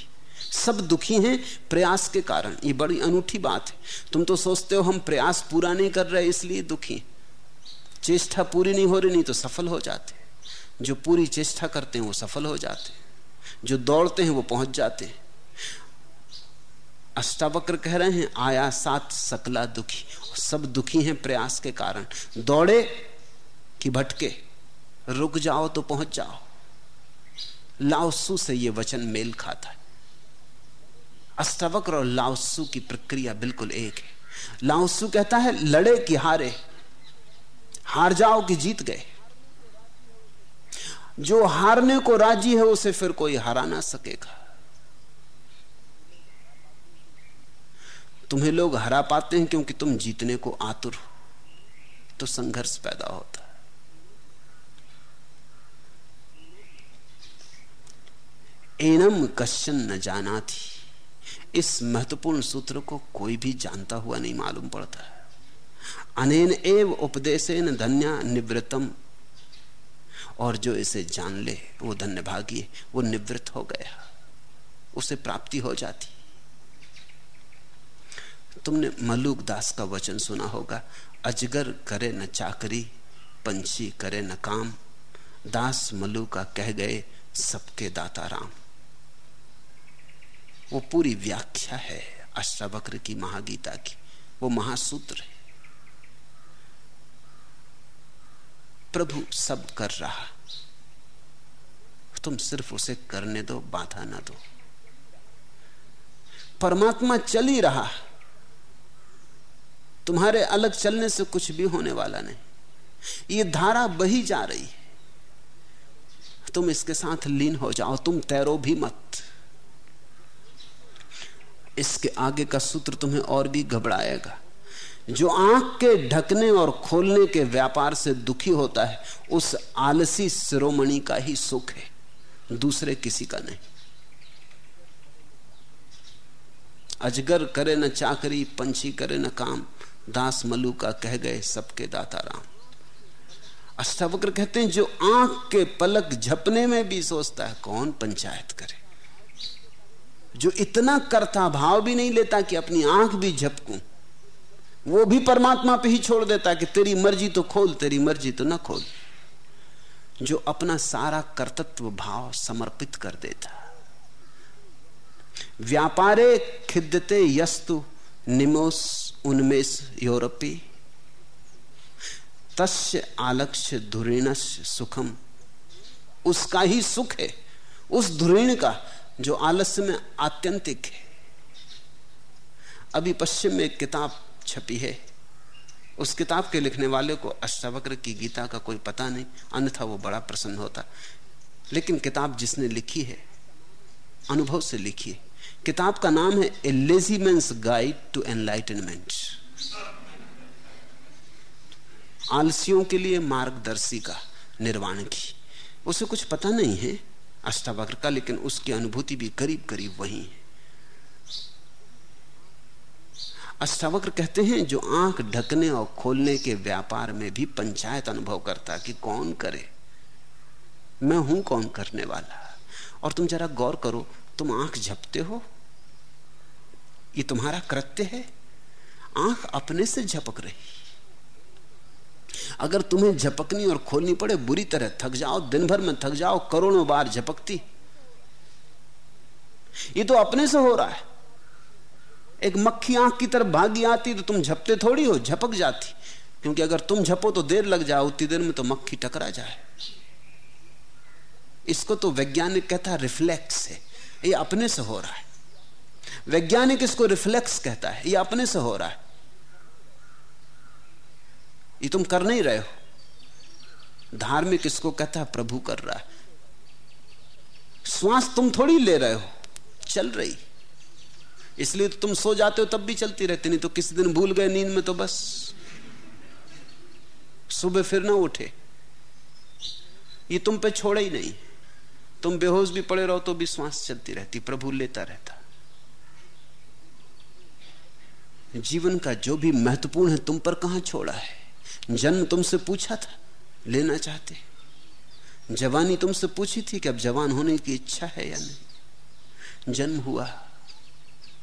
सब दुखी हैं प्रयास के कारण। ये बड़ी अनूठी बात है। तुम तो सोचते हो हम प्रयास पूरा नहीं कर रहे, इसलिए दुखी चेष्टा पूरी नहीं हो रही, नहीं तो सफल हो जाते जो पूरी चेष्टा करते हैं, वो सफल हो जाते जो दौड़ते हैं, वो पहुँच जाते हैं। अष्टावक्र कह रहे हैं आया सात सकला दुखी। सब दुखी हैं प्रयास के कारण। दौड़े कि भटके। रुक जाओ तो पहुँच जाओ। लाओसू से यह वचन मेल खाता है। अष्टावक्र और लाओसू की प्रक्रिया बिल्कुल एक है। लाओसू कहता है, लड़े कि हारे? हार जाओ कि जीत गए? जो हारने को राज़ी है, उसे फिर कोई हरा ना सकेगा। तुम्हें लोग हरा पाते हैं क्योंकि तुम जीतने को आतुर हो तो संघर्ष पैदा होता एनम कश्चन न जाना थी इस महत्वपूर्ण सूत्र को कोई भी जानता हुआ नहीं मालूम पड़ता। है अनेन एव उपदेशन धन्या निवृतम और जो इसे जान ले, वो धन्य भागी, वो निवृत्त हो गया। उसे प्राप्ति हो जाती। तुमने मलूक दास का वचन सुना होगा, अजगर करे न चाकरी, पंछी करे न काम, दास मलू का कह गए, सबके दाता राम। वो पूरी व्याख्या है अष्टावक्र की महागीता की। वो महासूत्र है। प्रभु सब कर रहा। तुम सिर्फ़ उसे करने दो, बाधा ना दो। परमात्मा चल ही रहा। तुम्हारे अलग चलने से कुछ भी होने वाला नहीं। ये धारा बही जा रही है। तुम इसके साथ लीन हो जाओ। तुम तैरो भी मत। इसके आगे का सूत्र तुम्हें और भी घबराएगा। जो आँख के ढकने और खोलने के व्यापार से दुखी होता है, उस आलसी शिरोमणि का ही सुख है, दूसरे किसी का नहीं। अजगर करे न चाकरी, पंछी करे न काम, दास मलू का कह गए सबके दाता राम। अष्टावक्र कहते हैं, जो आँख के पलक झपने में भी सोचता है, कौन पंचायत करे? जो इतना करता भाव भी नहीं लेता कि अपनी आँख भी झपकूं, वो भी परमात्मा पे ही छोड़ देता कि तेरी मर्ज़ी तो खोल, तेरी मर्ज़ी तो ना खोल। जो अपना सारा कर्तत्व भाव समर्पित कर देता। व्यापारे खिद्दते यस्तु निमोस उन्मेष यूरोपी। तस्य आलक्ष्य धुरीणश सुखम। उसका ही सुख है, उस धुरीण का जो आलस्य में आत्यंतिक है। अभी पश्चिम में एक किताब छपी है। उस किताब के लिखने वाले को अष्टावक्र की गीता का कोई पता नहीं, अन्यथा वो बड़ा प्रसन्न होता। लेकिन किताब जिसने लिखी है, अनुभव से लिखी है। किताब का नाम है a lazy man's guide to enlightenment आलसियों के लिए मार्गदर्शी का निर्वाण की। उसे कुछ पता नहीं है अष्टावक्र का, लेकिन उसकी अनुभूति भी करीब करीब वही है। अष्टावक्र कहते हैं, जो आँख ढकने और खोलने के व्यापार में भी पंचायत अनुभव करता कि कौन करे? मैं हूँ कौन करने वाला? और तुम जरा गौर करो, तुम आँख झपते हो? ये तुम्हारा कृत्य है? आँख अपने से झपक रही। अगर तुम्हें झपकनी और खोलनी पड़े, बुरी तरह थक जाओ दिन भर में थक जाओ, करोड़ों बार झपकती। ये तो अपने से हो रहा है। एक मक्खी आँख की तरफ़ भागी आती तो तुम झपते थोड़ी हो, झपक जाती। क्योंकि अगर तुम झपो तो देर लग जाओ उतनी देर में तो मक्खी टकरा जाए। इसको तो वैज्ञानिक कहता है रिफ्लेक्स है। ये अपने से हो रहा है। वैज्ञानिक इसको रिफ्लेक्स कहता है। ये अपने से हो रहा है। ये तुम कर नहीं रहे हो। धार्मिक इसको कहता है, प्रभु कर रहा है। श्वास तुम थोड़ी ले रहे हो, चल रही। इसलिए तो तुम सो जाते हो, तब भी चलती रहती, नहीं तो किसी दिन भूल गए नींद में तो बस। सुबह फिर ना उठे। ये तुम पे छोड़े ही नहीं। तुम बेहोश भी पड़े रहो तो भी श्वास चलती रहती, प्रभु लेता रहता। जीवन का जो भी महत्वपूर्ण है, तुम पर कहाँ छोड़ा है? जन्म तुमसे पूछा था, लेना चाहते जवानी तुमसे पूछी थी कि अब जवान होने की इच्छा है या नहीं। जन्म हुआ,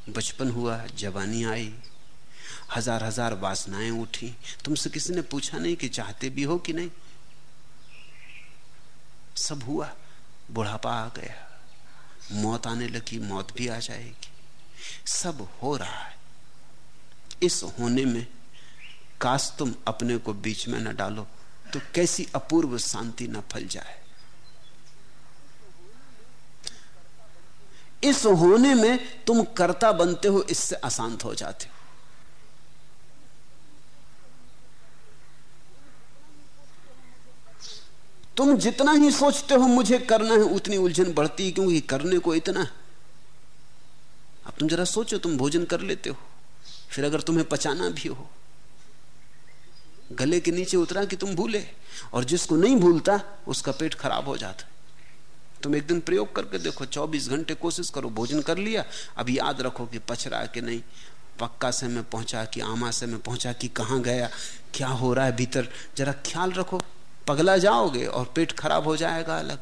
बचपन हुआ, जवानी आई, हज़ार हज़ार वासनाएँ उठी। तुमसे किसी ने पूछा नहीं कि चाहते भी हो कि नहीं। सब हुआ, बुढ़ापा आ गया, मौत आने लगी, मौत भी आ जाएगी। सब हो रहा है। इस होने में काश तुम अपने को बीच में न डालो तो कैसी अपूर्व शांति न फल जाए। इस होने में तुम कर्ता बनते हो, इससे अशांत हो जाते हो। तुम जितना ही सोचते हो, मुझे करना है, उतनी उलझन बढ़ती है, क्योंकि करने को इतना अब तुम जरा सोचो, तुम भोजन कर लेते हो, फिर अगर तुम्हें पचाना भी हो गले के नीचे उतरा कि तुम भूले, और जिसको नहीं भूलता, उसका पेट खराब हो जाता। तुम एक दिन प्रयोग करके देखो 24 घंटे कोशिश करो, भोजन कर लिया, अब याद रखो कि पच रहा कि नहीं। पक्का से मैं पहुँचा कि आमा से मैं पहुँचा कि कहाँ गया, क्या हो रहा है भीतर, जरा ख्याल रखो। पगला जाओगे और पेट खराब हो जाएगा अलग।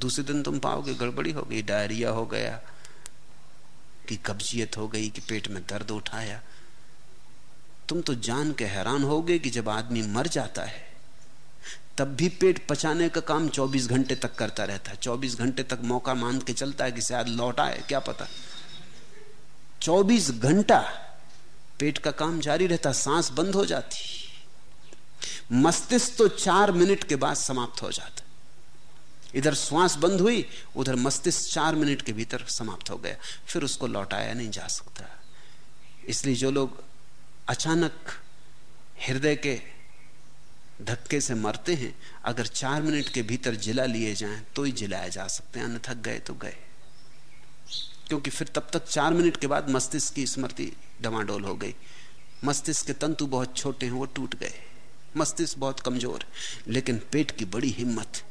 दूसरे दिन तुम पाओगे गड़बड़ी हो गई, डायरिया हो गया, कि कब्जियत हो गई कि पेट में दर्द उठाया। तुम तो जान के हैरान होगे कि जब आदमी मर जाता है, तब भी पेट पचाने का काम 24 घंटे तक करता रहता है। 24 घंटे तक मौका मान के चलता है कि शायद लौट आए, क्या पता। 24 घंटा पेट का काम जारी रहता, सांस बंद हो जाती। मस्तिष्क तो चार मिनट के बाद समाप्त हो जाता। इधर श्वास बंद हुई, उधर मस्तिष्क चार मिनट के भीतर समाप्त हो गया। फिर उसको लौटाया नहीं जा सकता। इसलिए जो लोग अचानक हृदय के धक्के से मरते हैं। अगर चार मिनट के भीतर जिला लिए जाएँ तो ही जिलाए जा सकते हैं। अन्यथा गए तो गए। क्योंकि फिर तब तक चार मिनट के बाद मस्तिष्क की स्मृति डमाडोल हो गई। मस्तिष्क के तंतु बहुत छोटे हैं, वो टूट गए। मस्तिष्क बहुत कमज़ोर। लेकिन पेट की बड़ी हिम्मत।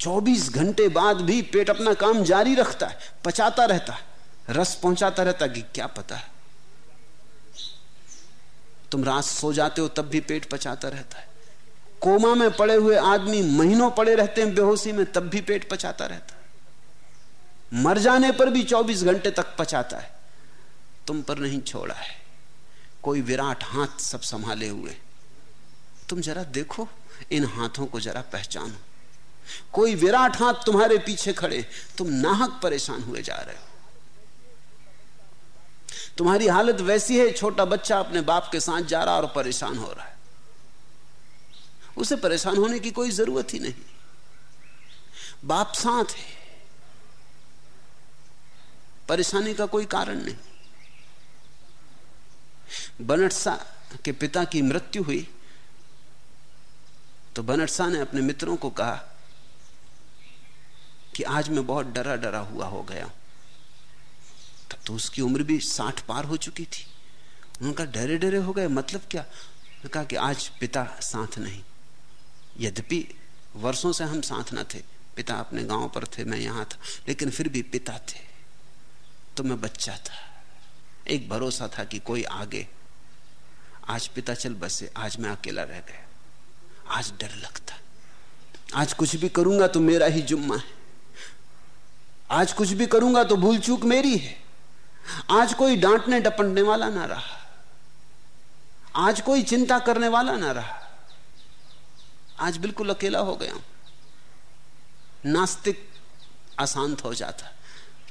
24 घंटे बाद भी पेट अपना काम जारी रखता है, पचाता रहता रस पहुंचाता रहता कि क्या पता है तुम रात सो जाते हो, तब भी पेट पचाता रहता है। कोमा में पड़े हुए आदमी महीनों पड़े रहते हैं बेहोशी में, तब भी पेट पचाता रहता है। मर जाने पर भी 24 घंटे तक पचाता है। तुम पर नहीं छोड़ा है। कोई विराट हाथ सब संभाले हुए। तुम जरा देखो, इन हाथों को जरा पहचानो। कोई विराट हाथ तुम्हारे पीछे खड़े, तुम नाहक परेशान हुए जा रहे हो। तुम्हारी हालत वैसी है, छोटा बच्चा अपने बाप के साथ जा रहा और परेशान हो रहा है। उसे परेशान होने की कोई ज़रूरत ही नहीं। बाप साथ है। परेशानी का कोई कारण नहीं। बनटसा के पिता की मृत्यु हुई तो बनटसा ने अपने मित्रों को कहा कि आज मैं बहुत डरा डरा हुआ हो गया तब तो उसकी उम्र भी साठ पार हो चुकी थी। उनका डरे डरे हो गए मतलब क्या? कहा कि आज पिता साथ नहीं। यद्यपि वर्षों से हम साथ न थे, पिता अपने गाँव पर थे, मैं यहाँ था, लेकिन फिर भी पिता थे। तो मैं बच्चा था। एक भरोसा था कि कोई आगे, आज पिता चल बसे, आज मैं अकेला रह गया। आज डर लगता। आज कुछ भी करूँगा तो मेरा ही जुम्मा है। आज कुछ भी करूँगा तो भूल चूक मेरी है। आज कोई डांटने डपटने वाला ना रहा। आज कोई चिंता करने वाला ना रहा। आज बिल्कुल अकेला हो गया हूँ। नास्तिक अशांत हो जाता,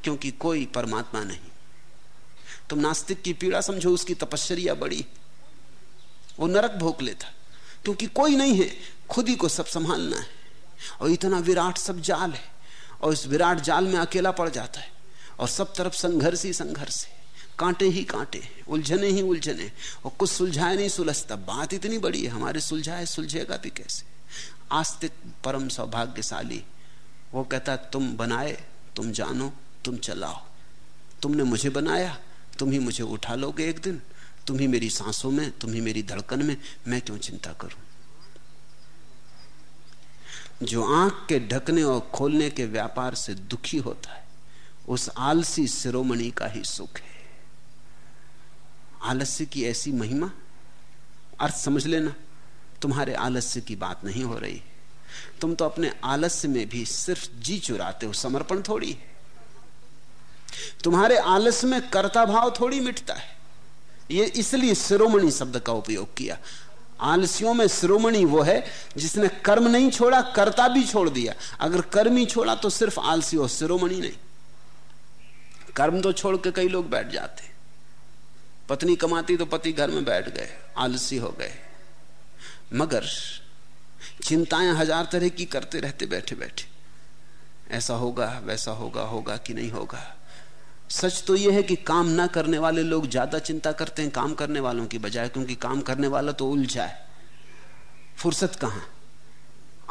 क्योंकि कोई परमात्मा नहीं। तुम नास्तिक की पीड़ा समझो, उसकी तपस्या बड़ी। वो नरक भोग लेता, क्योंकि कोई नहीं है, खुद ही को सब संभालना है। और इतना विराट सब जाल है, और इस विराट जाल में अकेला पड़ जाता है। और सब तरफ़ संघर्ष ही संघर्ष है। कांटे ही कांटे उलझने ही उलझने और कुछ सुलझाए नहीं, सुलझता। बात इतनी बड़ी है, हमारे सुलझाए, सुलझेगा भी कैसे? आस्तिक परम सौभाग्यशाली, वो कहता, तुम बनाए, तुम जानो, तुम चलाओ। तुमने मुझे बनाया, तुम ही मुझे उठा लोगे एक दिन। तुम ही मेरी सांसों में, तुम ही मेरी धड़कन में, मैं क्यों चिंता करूँ? जो आँख के ढकने और खोलने के व्यापार से दुखी होता है उस आलसी शिरोमणि का ही सुख है। आलस्य की ऐसी महिमा? अर्थ समझ लेना, तुम्हारे आलस्य की बात नहीं हो रही। तुम तो अपने आलस्य में भी सिर्फ़ जी चुराते हो, समर्पण थोड़ी है। तुम्हारे आलस्य में कर्ता भाव थोड़ी मिटता है। ये इसलिए शिरोमणि शब्द का उपयोग किया। आलसियों में श्रोमणी वो है जिसने कर्म नहीं छोड़ा, कर्ता भी छोड़ दिया। अगर कर्म ही छोड़ा तो सिर्फ़ आलसी हो शिरोमणि नहीं। कर्म तो छोड़ के कई लोग बैठ जाते पत्नी कमाती तो पति घर में बैठ गए, आलसी हो गए। मगर चिंताएँ हज़ार तरह की करते रहते बैठे बैठे। ऐसा होगा, वैसा होगा होगा कि नहीं होगा? सच तो यह है कि काम ना करने वाले लोग ज़्यादा चिंता करते हैं काम करने वालों की बजाय, क्योंकि काम करने वाला तो उलझा है। फुर्सत कहाँ?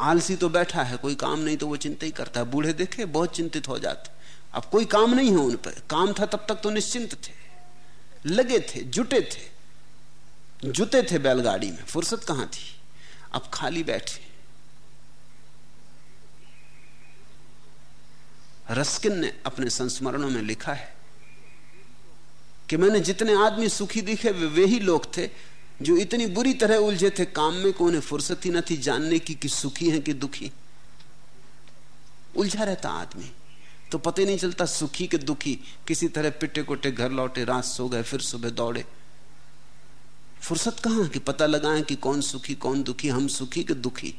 आलसी तो बैठा है, कोई काम नहीं तो वो चिंता ही करता है। बूढ़े देखे, बहुत चिंतित हो जाते। अब कोई काम नहीं है उन पर। काम था तब तक तो निश्चिंत थे। लगे थे, जुटे थे। जुटे थे बैलगाड़ी में। फुर्सत कहाँ थी? अब खाली बैठे। रस्किन ने अपने संस्मरणों में लिखा है कि मैंने जितने आदमी सुखी दिखे, वे वे ही लोग थे जो इतनी बुरी तरह उलझे थे काम में को उन्हें फुर्सत ही न थी जानने की कि सुखी है कि दुखी। उलझा रहता आदमी। तो पता ही नहीं चलता सुखी के दुखी किसी तरह पिटे कोटे घर लौटे, रात सो गए, फिर सुबह दौड़े। फुर्सत कहाँ कि पता लगाएँ कि कौन सुखी, कौन दुखी, हम सुखी के दुखी?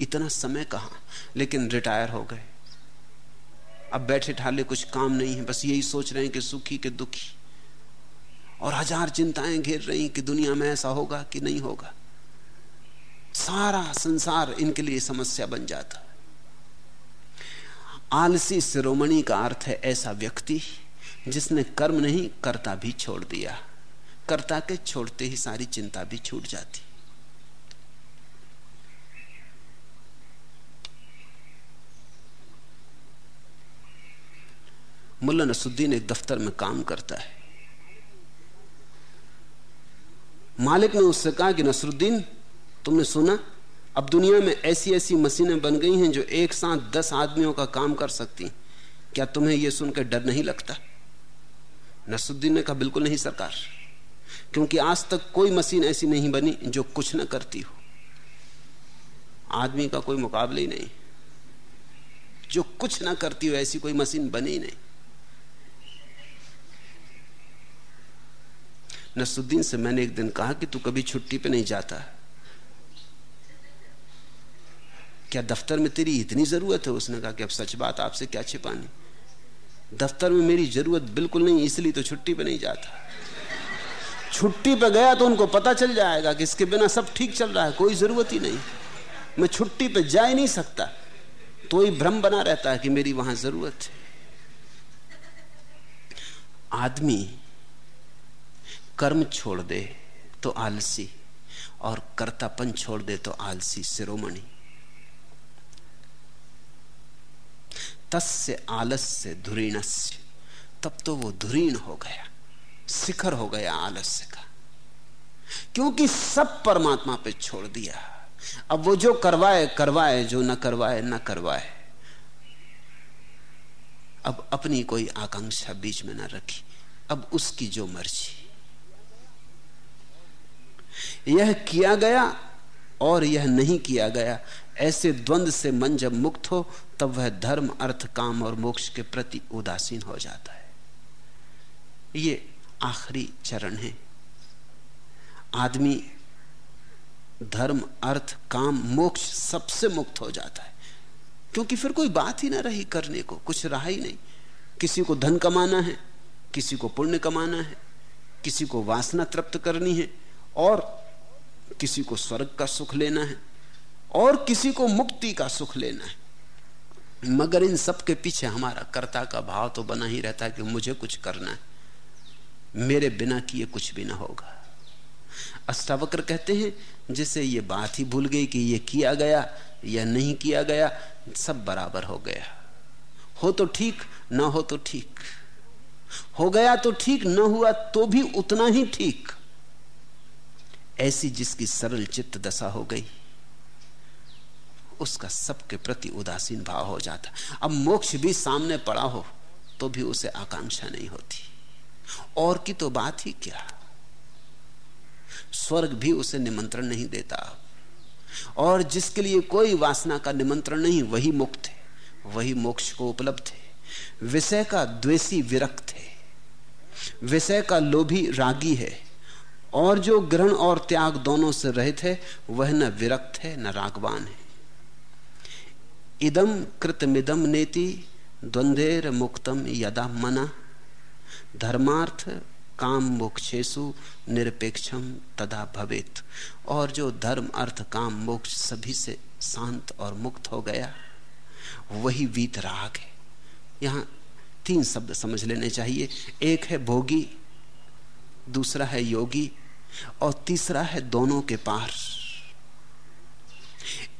इतना समय कहाँ? लेकिन रिटायर हो गए। अब बैठे ठाले कुछ काम नहीं है, बस यही सोच रहे हैं कि सुखी के दुखी। और हज़ार चिंताएँ घेर रही कि दुनिया में ऐसा होगा कि नहीं होगा। सारा संसार इनके लिए समस्या बन जाता। आलसी शिरोमणि का अर्थ है ऐसा व्यक्ति जिसने कर्म नहीं, करता भी छोड़ दिया। करता के छोड़ते ही सारी चिंता भी छूट जाती। मुल्ला नसुद्दीन एक दफ्तर में काम करता है। मालिक ने उससे कहा कि, नसरुद्दीन, तुमने सुना अब दुनिया में ऐसी ऐसी मशीनें बन गई हैं जो एक साथ दस आदमियों का काम कर सकती क्या तुम्हें यह सुनकर डर नहीं लगता? नसरुद्दीन ने कहा, बिल्कुल नहीं सरकार। क्योंकि आज तक कोई मशीन ऐसी नहीं बनी जो कुछ ना करती हो। आदमी का कोई मुकाबला ही नहीं। जो कुछ ना करती हो, ऐसी कोई मशीन बनी ही नहीं। नसुद्दीन से मैंने एक दिन कहा कि तू कभी छुट्टी पे नहीं जाता। क्या दफ्तर में तेरी इतनी ज़रूरत है? उसने कहा कि अब सच बात, आपसे क्या छिपानी? दफ्तर में मेरी ज़रूरत बिल्कुल नहीं, इसलिए तो छुट्टी पे नहीं जाता। छुट्टी पे गया तो उनको पता चल जाएगा कि इसके बिना सब ठीक चल रहा है, कोई ज़रूरत ही नहीं। मैं छुट्टी पे जा ही नहीं सकता। तो ही भ्रम बना रहता है कि मेरी वहाँ ज़रूरत है। आदमी कर्म छोड़ दे तो आलसी, और कर्तापन छोड़ दे तो आलसी, शिरोमणि। तस्य आलस्य धुरीणस्य। तब तो वो धुरीण हो गया, शिखर हो गया आलस्य का। क्योंकि सब परमात्मा पे छोड़ दिया। अब वो जो करवाए करवाए, जो न करवाए न करवाए। अब अपनी कोई आकांक्षा बीच में न रखी। अब उसकी जो मर्ज़ी। यह किया गया और यह नहीं किया गया। ऐसे द्वंद से मन जब मुक्त हो, तब वह धर्म, अर्थ, काम और मोक्ष के प्रति उदासीन हो जाता है। ये आखिरी चरण है। आदमी धर्म, अर्थ, काम, मोक्ष सबसे मुक्त हो जाता है। क्योंकि फिर कोई बात ही ना रही करने को, कुछ रहा ही नहीं। किसी को धन कमाना है, किसी को पुण्य कमाना है, किसी को वासना तृप्त करनी है, और किसी को स्वर्ग का सुख लेना है। और किसी को मुक्ति का सुख लेना है। मगर इन सब के पीछे हमारा कर्ता का भाव तो बना ही रहता है कि मुझे कुछ करना है। मेरे बिना किए कुछ भी ना होगा। अष्टावक्र कहते हैं, जिसे ये बात ही भूल गई कि ये किया गया या नहीं किया गया, सब बराबर हो गया। हो तो ठीक, ना हो तो ठीक। हो गया तो ठीक, न हुआ तो भी उतना ही ठीक। ऐसी जिसकी सरल चित्त दशा हो गई। उसका सबके प्रति उदासीन भाव हो जाता। अब मोक्ष भी सामने पड़ा हो तो भी उसे आकांक्षा नहीं होती। और की तो बात ही क्या? स्वर्ग भी उसे निमंत्रण नहीं देता। और जिसके लिए कोई वासना का निमंत्रण नहीं, वही मुक्त है, वही मोक्ष को उपलब्ध है। विषय का द्वेषी विरक्त है, विषय का लोभी रागी है। और जो ग्रहण और त्याग दोनों से रहित है, वह न विरक्त है, न रागवान है। इदम कृतमिदम नेति द्वंदेर मुक्तम यदा मना। धर्मार्थ काम मोक्षेशु निरपेक्षम तदा भवेत। और जो धर्म, अर्थ, काम, मोक्ष सभी से शांत और मुक्त हो गया, वही वीत राग है। यहाँ तीन शब्द समझ लेने चाहिए। एक है भोगी, दूसरा है योगी, और तीसरा है दोनों के पार।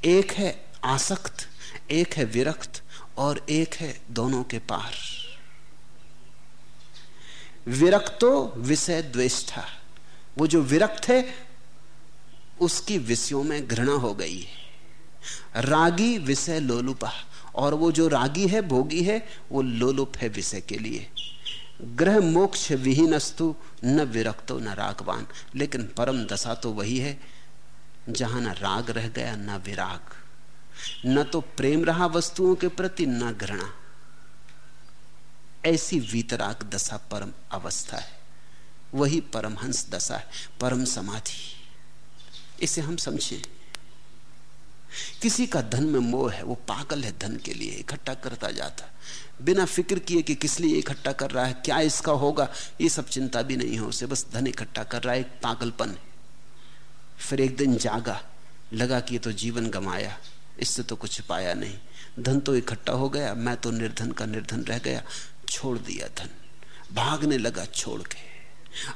एक है आसक्त एक है विरक्त और एक है दोनों के पार। विरक्तो विषय द्वेष्ठा। वो जो विरक्त है, उसकी विषयों में घृणा हो गई है। रागी विषय लोलुपा। और वो जो रागी है, भोगी है, वो लोलुप है विषय के लिए। ग्रह मोक्ष विहीनस्तु, न विरक्तो न रागवान। लेकिन परम दशा तो वही है, जहाँ न राग रह गया, न विराग। न तो प्रेम रहा वस्तुओं के प्रति, न घृणा। ऐसी वीतराग दशा परम अवस्था है। वही परमहंस दशा है, परम समाधि। इसे हम समझें। किसी का धन में मोह है, वो पागल है धन के लिए, इकट्ठा करता जाता। बिना फ़िक्र किए कि किस लिए इकट्ठा कर रहा है, क्या इसका होगा, ये सब चिंता भी नहीं है उसे, बस धन इकट्ठा कर रहा है, एक पागलपन। है फिर एक दिन जागा, लगा कि ये तो जीवन गमाया इससे तो कुछ पाया नहीं। धन तो इकट्ठा हो गया, मैं तो निर्धन का निर्धन रह गया, छोड़ दिया धन। भागने लगा छोड़ के।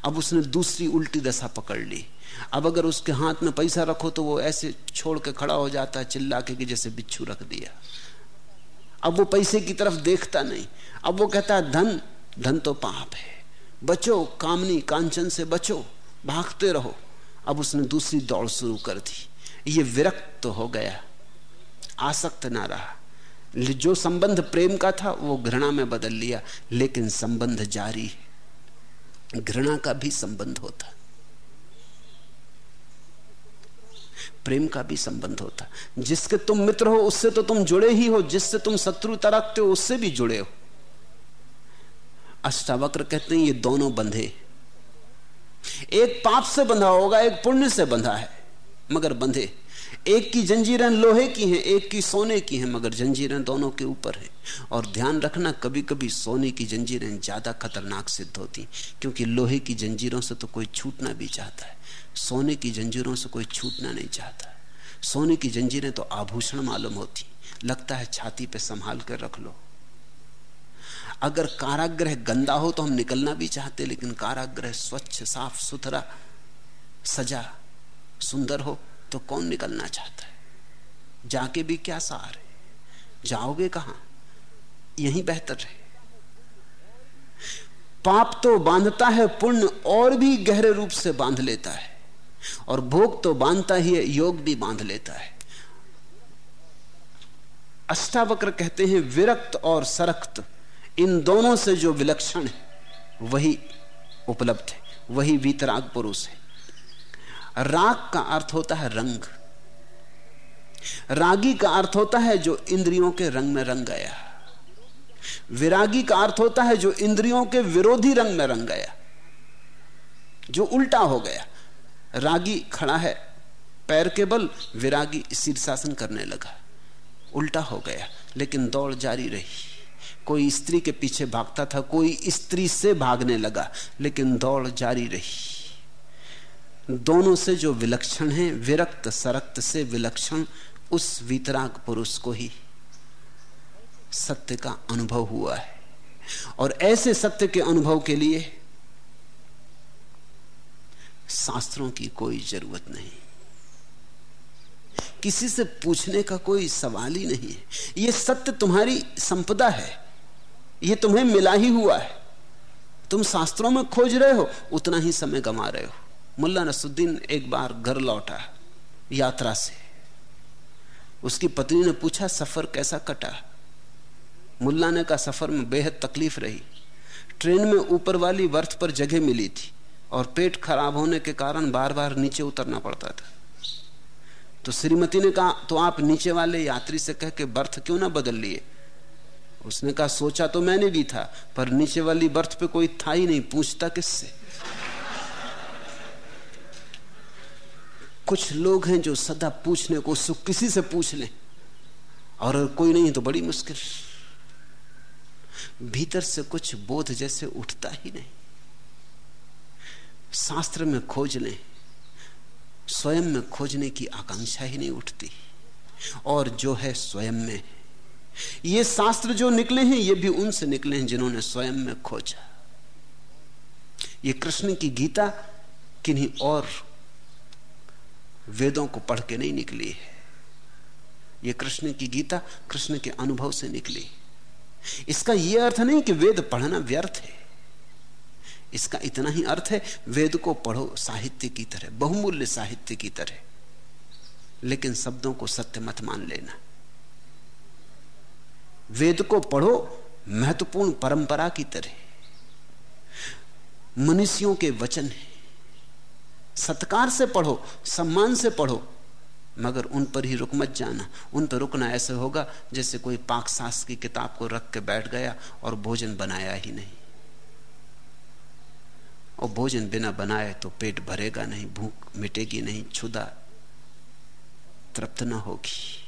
अब उसने दूसरी उल्टी दशा पकड़ ली। अब अगर उसके हाथ में पैसा रखो तो वो ऐसे छोड़ के खड़ा हो जाता है चिल्ला के कि जैसे बिच्छू रख दिया। अब वो पैसे की तरफ़ देखता नहीं। अब वो कहता है, धन धन तो पाप है। बचो, कामनी कांचन से बचो, भागते रहो। अब उसने दूसरी दौड़ शुरू कर दी। ये विरक्त तो हो गया। आसक्त ना रहा। जो संबंध प्रेम का था, वो घृणा में बदल लिया, लेकिन संबंध जारी है। घृणा का भी संबंध होता। प्रेम का भी संबंध होता। जिसके तुम मित्र हो, उससे तो तुम जुड़े ही हो। जिससे तुम शत्रुता रखते हो, उससे भी जुड़े हो। अष्टावक्र कहते हैं, ये दोनों बंधे। एक पाप से बंधा होगा, एक पुण्य से बंधा है, मगर बंधे। एक की जंजीरें लोहे की हैं, एक की सोने की हैं, मगर जंजीरें दोनों के ऊपर हैं। और ध्यान रखना कभी कभी सोने की जंजीरें ज़्यादा खतरनाक सिद्ध होती, क्योंकि लोहे की जंजीरों से तो कोई छूटना भी चाहता है। सोने की जंजीरों से कोई छूटना नहीं चाहता। सोने की जंजीरें तो आभूषण मालूम होती, लगता है छाती पे संभाल कर रख लो। अगर काराग्रह गंदा हो तो हम निकलना भी चाहते, लेकिन काराग्रह स्वच्छ साफ़ सुथरा सजा, सुंदर हो तो कौन निकलना चाहता है? जाके भी क्या सार है? जाओगे कहाँ? यही बेहतर है। पाप तो बांधता है, पुण्य और भी गहरे रूप से बाँध लेता है। और भोग तो बांधता ही है, योग भी बाँध लेता है। अष्टावक्र कहते हैं, विरक्त और सरक्त। इन दोनों से जो विलक्षण है, वही उपलब्ध है, वही वीतराग पुरुष है। राग का अर्थ होता है रंग। रागी का अर्थ होता है जो इंद्रियों के रंग में रंग गया। विरागी का अर्थ होता है जो इंद्रियों के विरोधी रंग में रंग गया। जो उल्टा हो गया। रागी खड़ा है, पैर के बल विरागी शीर्षासन करने लगा। उल्टा हो गया, लेकिन दौड़ जारी रही। कोई स्त्री के पीछे भागता था, कोई स्त्री से भागने लगा, लेकिन दौड़ जारी रही। दोनों से जो विलक्षण है, विरक्त सरक्त से विलक्षण, उस वितराग पुरुष को ही सत्य का अनुभव हुआ है। और ऐसे सत्य के अनुभव के लिए शास्त्रों की कोई ज़रूरत नहीं। किसी से पूछने का कोई सवाल ही नहीं है। यह सत्य तुम्हारी संपदा है। यह तुम्हें मिला ही हुआ है। तुम शास्त्रों में खोज रहे हो, उतना ही समय गमा रहे हो। मुल्ला नसुद्दीन एक बार घर लौटा यात्रा से। उसकी पत्नी ने पूछा, सफ़र कैसा कटा? मुल्ला ने कहा सफ़र में बेहद तकलीफ़ रही। ट्रेन में ऊपर वाली वर्थ पर जगह मिली थी और पेट खराब होने के कारण बार बार नीचे उतरना पड़ता था। तो श्रीमती ने कहा तो आप नीचे वाले यात्री से कह के बर्थ क्यों ना बदल लिए? उसने कहा, सोचा तो मैंने भी था, पर नीचे वाली बर्थ पे कोई था ही नहीं, पूछता किससे? कुछ लोग हैं जो सदा पूछने को सुख किसी से पूछ लें। और कोई नहीं तो बड़ी मुश्किल। भीतर से कुछ बोध जैसे उठता ही नहीं। शास्त्र में खोज लें, स्वयं में खोजने की आकांक्षा ही नहीं उठती। और जो है स्वयं में, ये शास्त्र जो निकले हैं, ये भी उनसे निकले हैं जिन्होंने स्वयं में खोजा। ये कृष्ण की गीता किन्हीं और वेदों को पढ़ के नहीं निकली है। ये कृष्ण की गीता कृष्ण के अनुभव से निकली। इसका यह अर्थ नहीं कि वेद पढ़ना व्यर्थ है। इसका इतना ही अर्थ है, वेद को पढ़ो साहित्य की तरह, बहुमूल्य साहित्य की तरह। लेकिन शब्दों को सत्य मत मान लेना। वेद को पढ़ो महत्वपूर्ण परंपरा की तरह। मनुष्यों के वचन है। सत्कार से पढ़ो, सम्मान से पढ़ो, मगर उन पर ही रुक मत जाना। उन पर रुकना ऐसे होगा जैसे कोई पाक सास की किताब को रख के बैठ गया और भोजन बनाया ही नहीं। और भोजन बिना बनाए तो पेट भरेगा नहीं, भूख मिटेगी नहीं छुदा तृप्त ना होगी।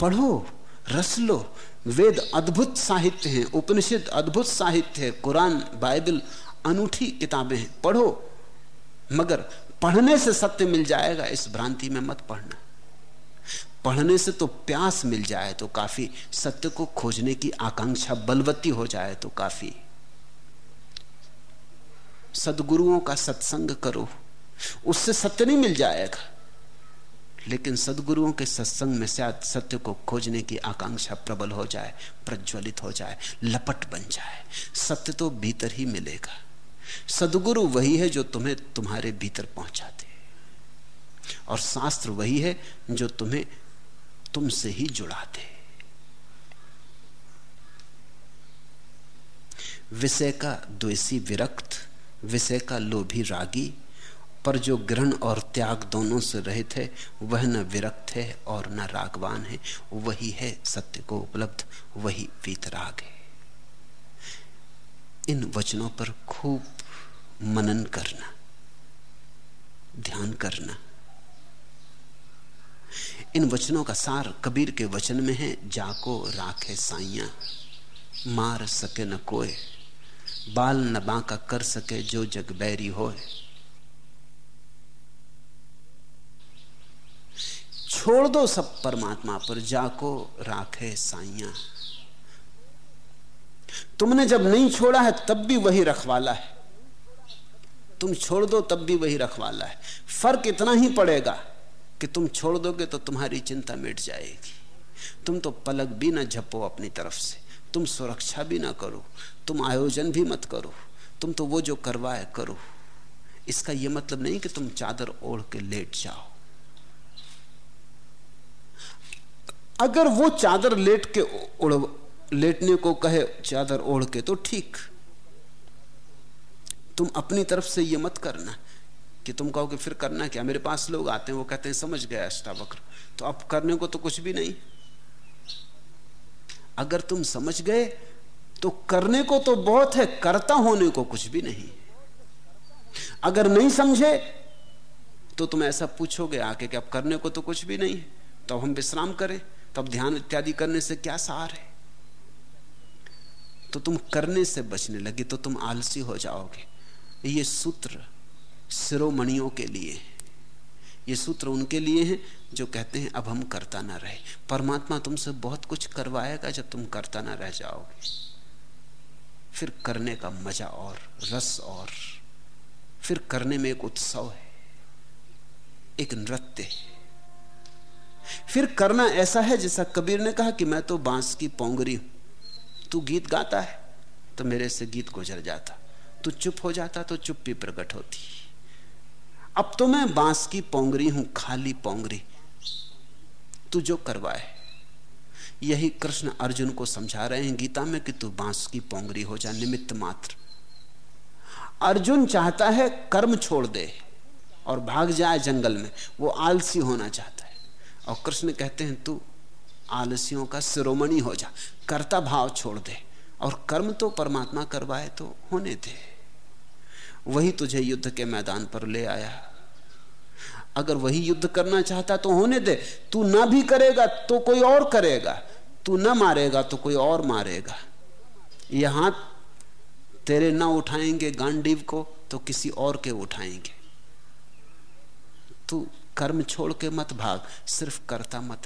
पढ़ो, रस लो। वेद अद्भुत साहित्य हैं, उपनिषद अद्भुत साहित्य है, कुरान, बाइबल, अनूठी किताबें हैं। पढ़ो मगर पढ़ने से सत्य मिल जाएगा, इस भ्रांति में मत पढ़ना। पढ़ने से तो प्यास मिल जाए तो काफ़ी, सत्य को खोजने की आकांक्षा बलवती हो जाए तो काफ़ी। सदगुरुओं का सत्संग करो, उससे सत्य नहीं मिल जाएगा। लेकिन सदगुरुओं के सत्संग में शायद सत्य को खोजने की आकांक्षा प्रबल हो जाए, प्रज्वलित हो जाए, लपट बन जाए। सत्य तो भीतर ही मिलेगा। सदगुरु वही है जो तुम्हें तुम्हारे भीतर पहुंचाते और शास्त्र वही है जो तुम्हें तुमसे ही जुड़ाते विषय का द्वेषी विरक्त, विषय का लोभी रागी, पर जो ग्रहण और त्याग दोनों से रहित है, वह न विरक्त है और न रागवान है। वही है सत्य को उपलब्ध, वही वीतराग है। इन वचनों पर खूब मनन करना, ध्यान करना। इन वचनों का सार कबीर के वचन में है, जाको राखे साइया, मार सके न कोय बाल न बांका कर सके जो जग बैरी होए। छोड़ दो सब परमात्मा पर, जाको राखे साइया। तुमने जब नहीं छोड़ा है, तब भी वही रखवाला है। तुम छोड़ दो, तब भी वही रखवाला है। फ़र्क इतना ही पड़ेगा कि तुम छोड़ दोगे तो तुम्हारी चिंता मिट जाएगी। तुम तो पलक भी ना झपो अपनी तरफ़ से। तुम सुरक्षा भी ना करो। तुम आयोजन भी मत करो। तुम तो वो जो करवाए करो। इसका यह मतलब नहीं कि तुम चादर ओढ़ के लेट जाओ। अगर वो चादर लेट के उड़ लेटने को कहे चादर ओढ़ के तो ठीक। तुम अपनी तरफ़ से ये मत करना कि तुम कहो कि फिर करना क्या? मेरे पास लोग आते हैं, वो कहते हैं, समझ गया अष्टावक्र तो अब करने को तो कुछ भी नहीं। अगर तुम समझ गए तो करने को तो बहुत है, करता होने को कुछ भी नहीं। अगर नहीं समझे तो तुम ऐसा पूछोगे आके कि अब करने को तो कुछ भी नहीं तब तो हम विश्राम करें तब ध्यान इत्यादि करने से क्या सार है? तो तुम करने से बचने लगे तो तुम आलसी हो जाओगे। ये सूत्र सिरोमणियों के लिए ये सूत्र उनके लिए हैं जो कहते हैं, अब हम करता ना रहे। परमात्मा तुमसे बहुत कुछ करवाएगा जब तुम करता ना रह जाओगे। फिर करने का मज़ा और, रस और। फिर करने में एक उत्सव है, एक नृत्य है। फिर करना ऐसा है जैसा कबीर ने कहा कि मैं तो बाँस की पोंगरी हूँ। तू गीत गाता है तो मेरे से गीत गुजर जाता। तू चुप हो जाता तो चुप भी प्रकट होती। अब तो मैं बाँस की पोंगरी हूँ, खाली पोंगरी। तू जो करवाए, यही कृष्ण अर्जुन को समझा रहे हैं गीता में कि तू बाँस की पोंगरी हो जा, निमित्त मात्र। अर्जुन चाहता है कर्म छोड़ दे और भाग जाए जंगल में, वो आलसी होना चाहता है। और कृष्ण कहते हैं, तू आलसियों का शिरोमणि हो जा, कर्ता भाव छोड़ दे और कर्म तो परमात्मा करवाए तो होने दे। वही तुझे युद्ध के मैदान पर ले आया। अगर वही युद्ध करना चाहता तो होने दे। तू ना भी करेगा तो कोई और करेगा। तू ना मारेगा तो कोई और मारेगा। ये हाथ तेरे ना उठाएँगे गांडीव को तो किसी और के उठाएँगे। तू कर्म छोड़ के मत भाग, सिर्फ़ करता मत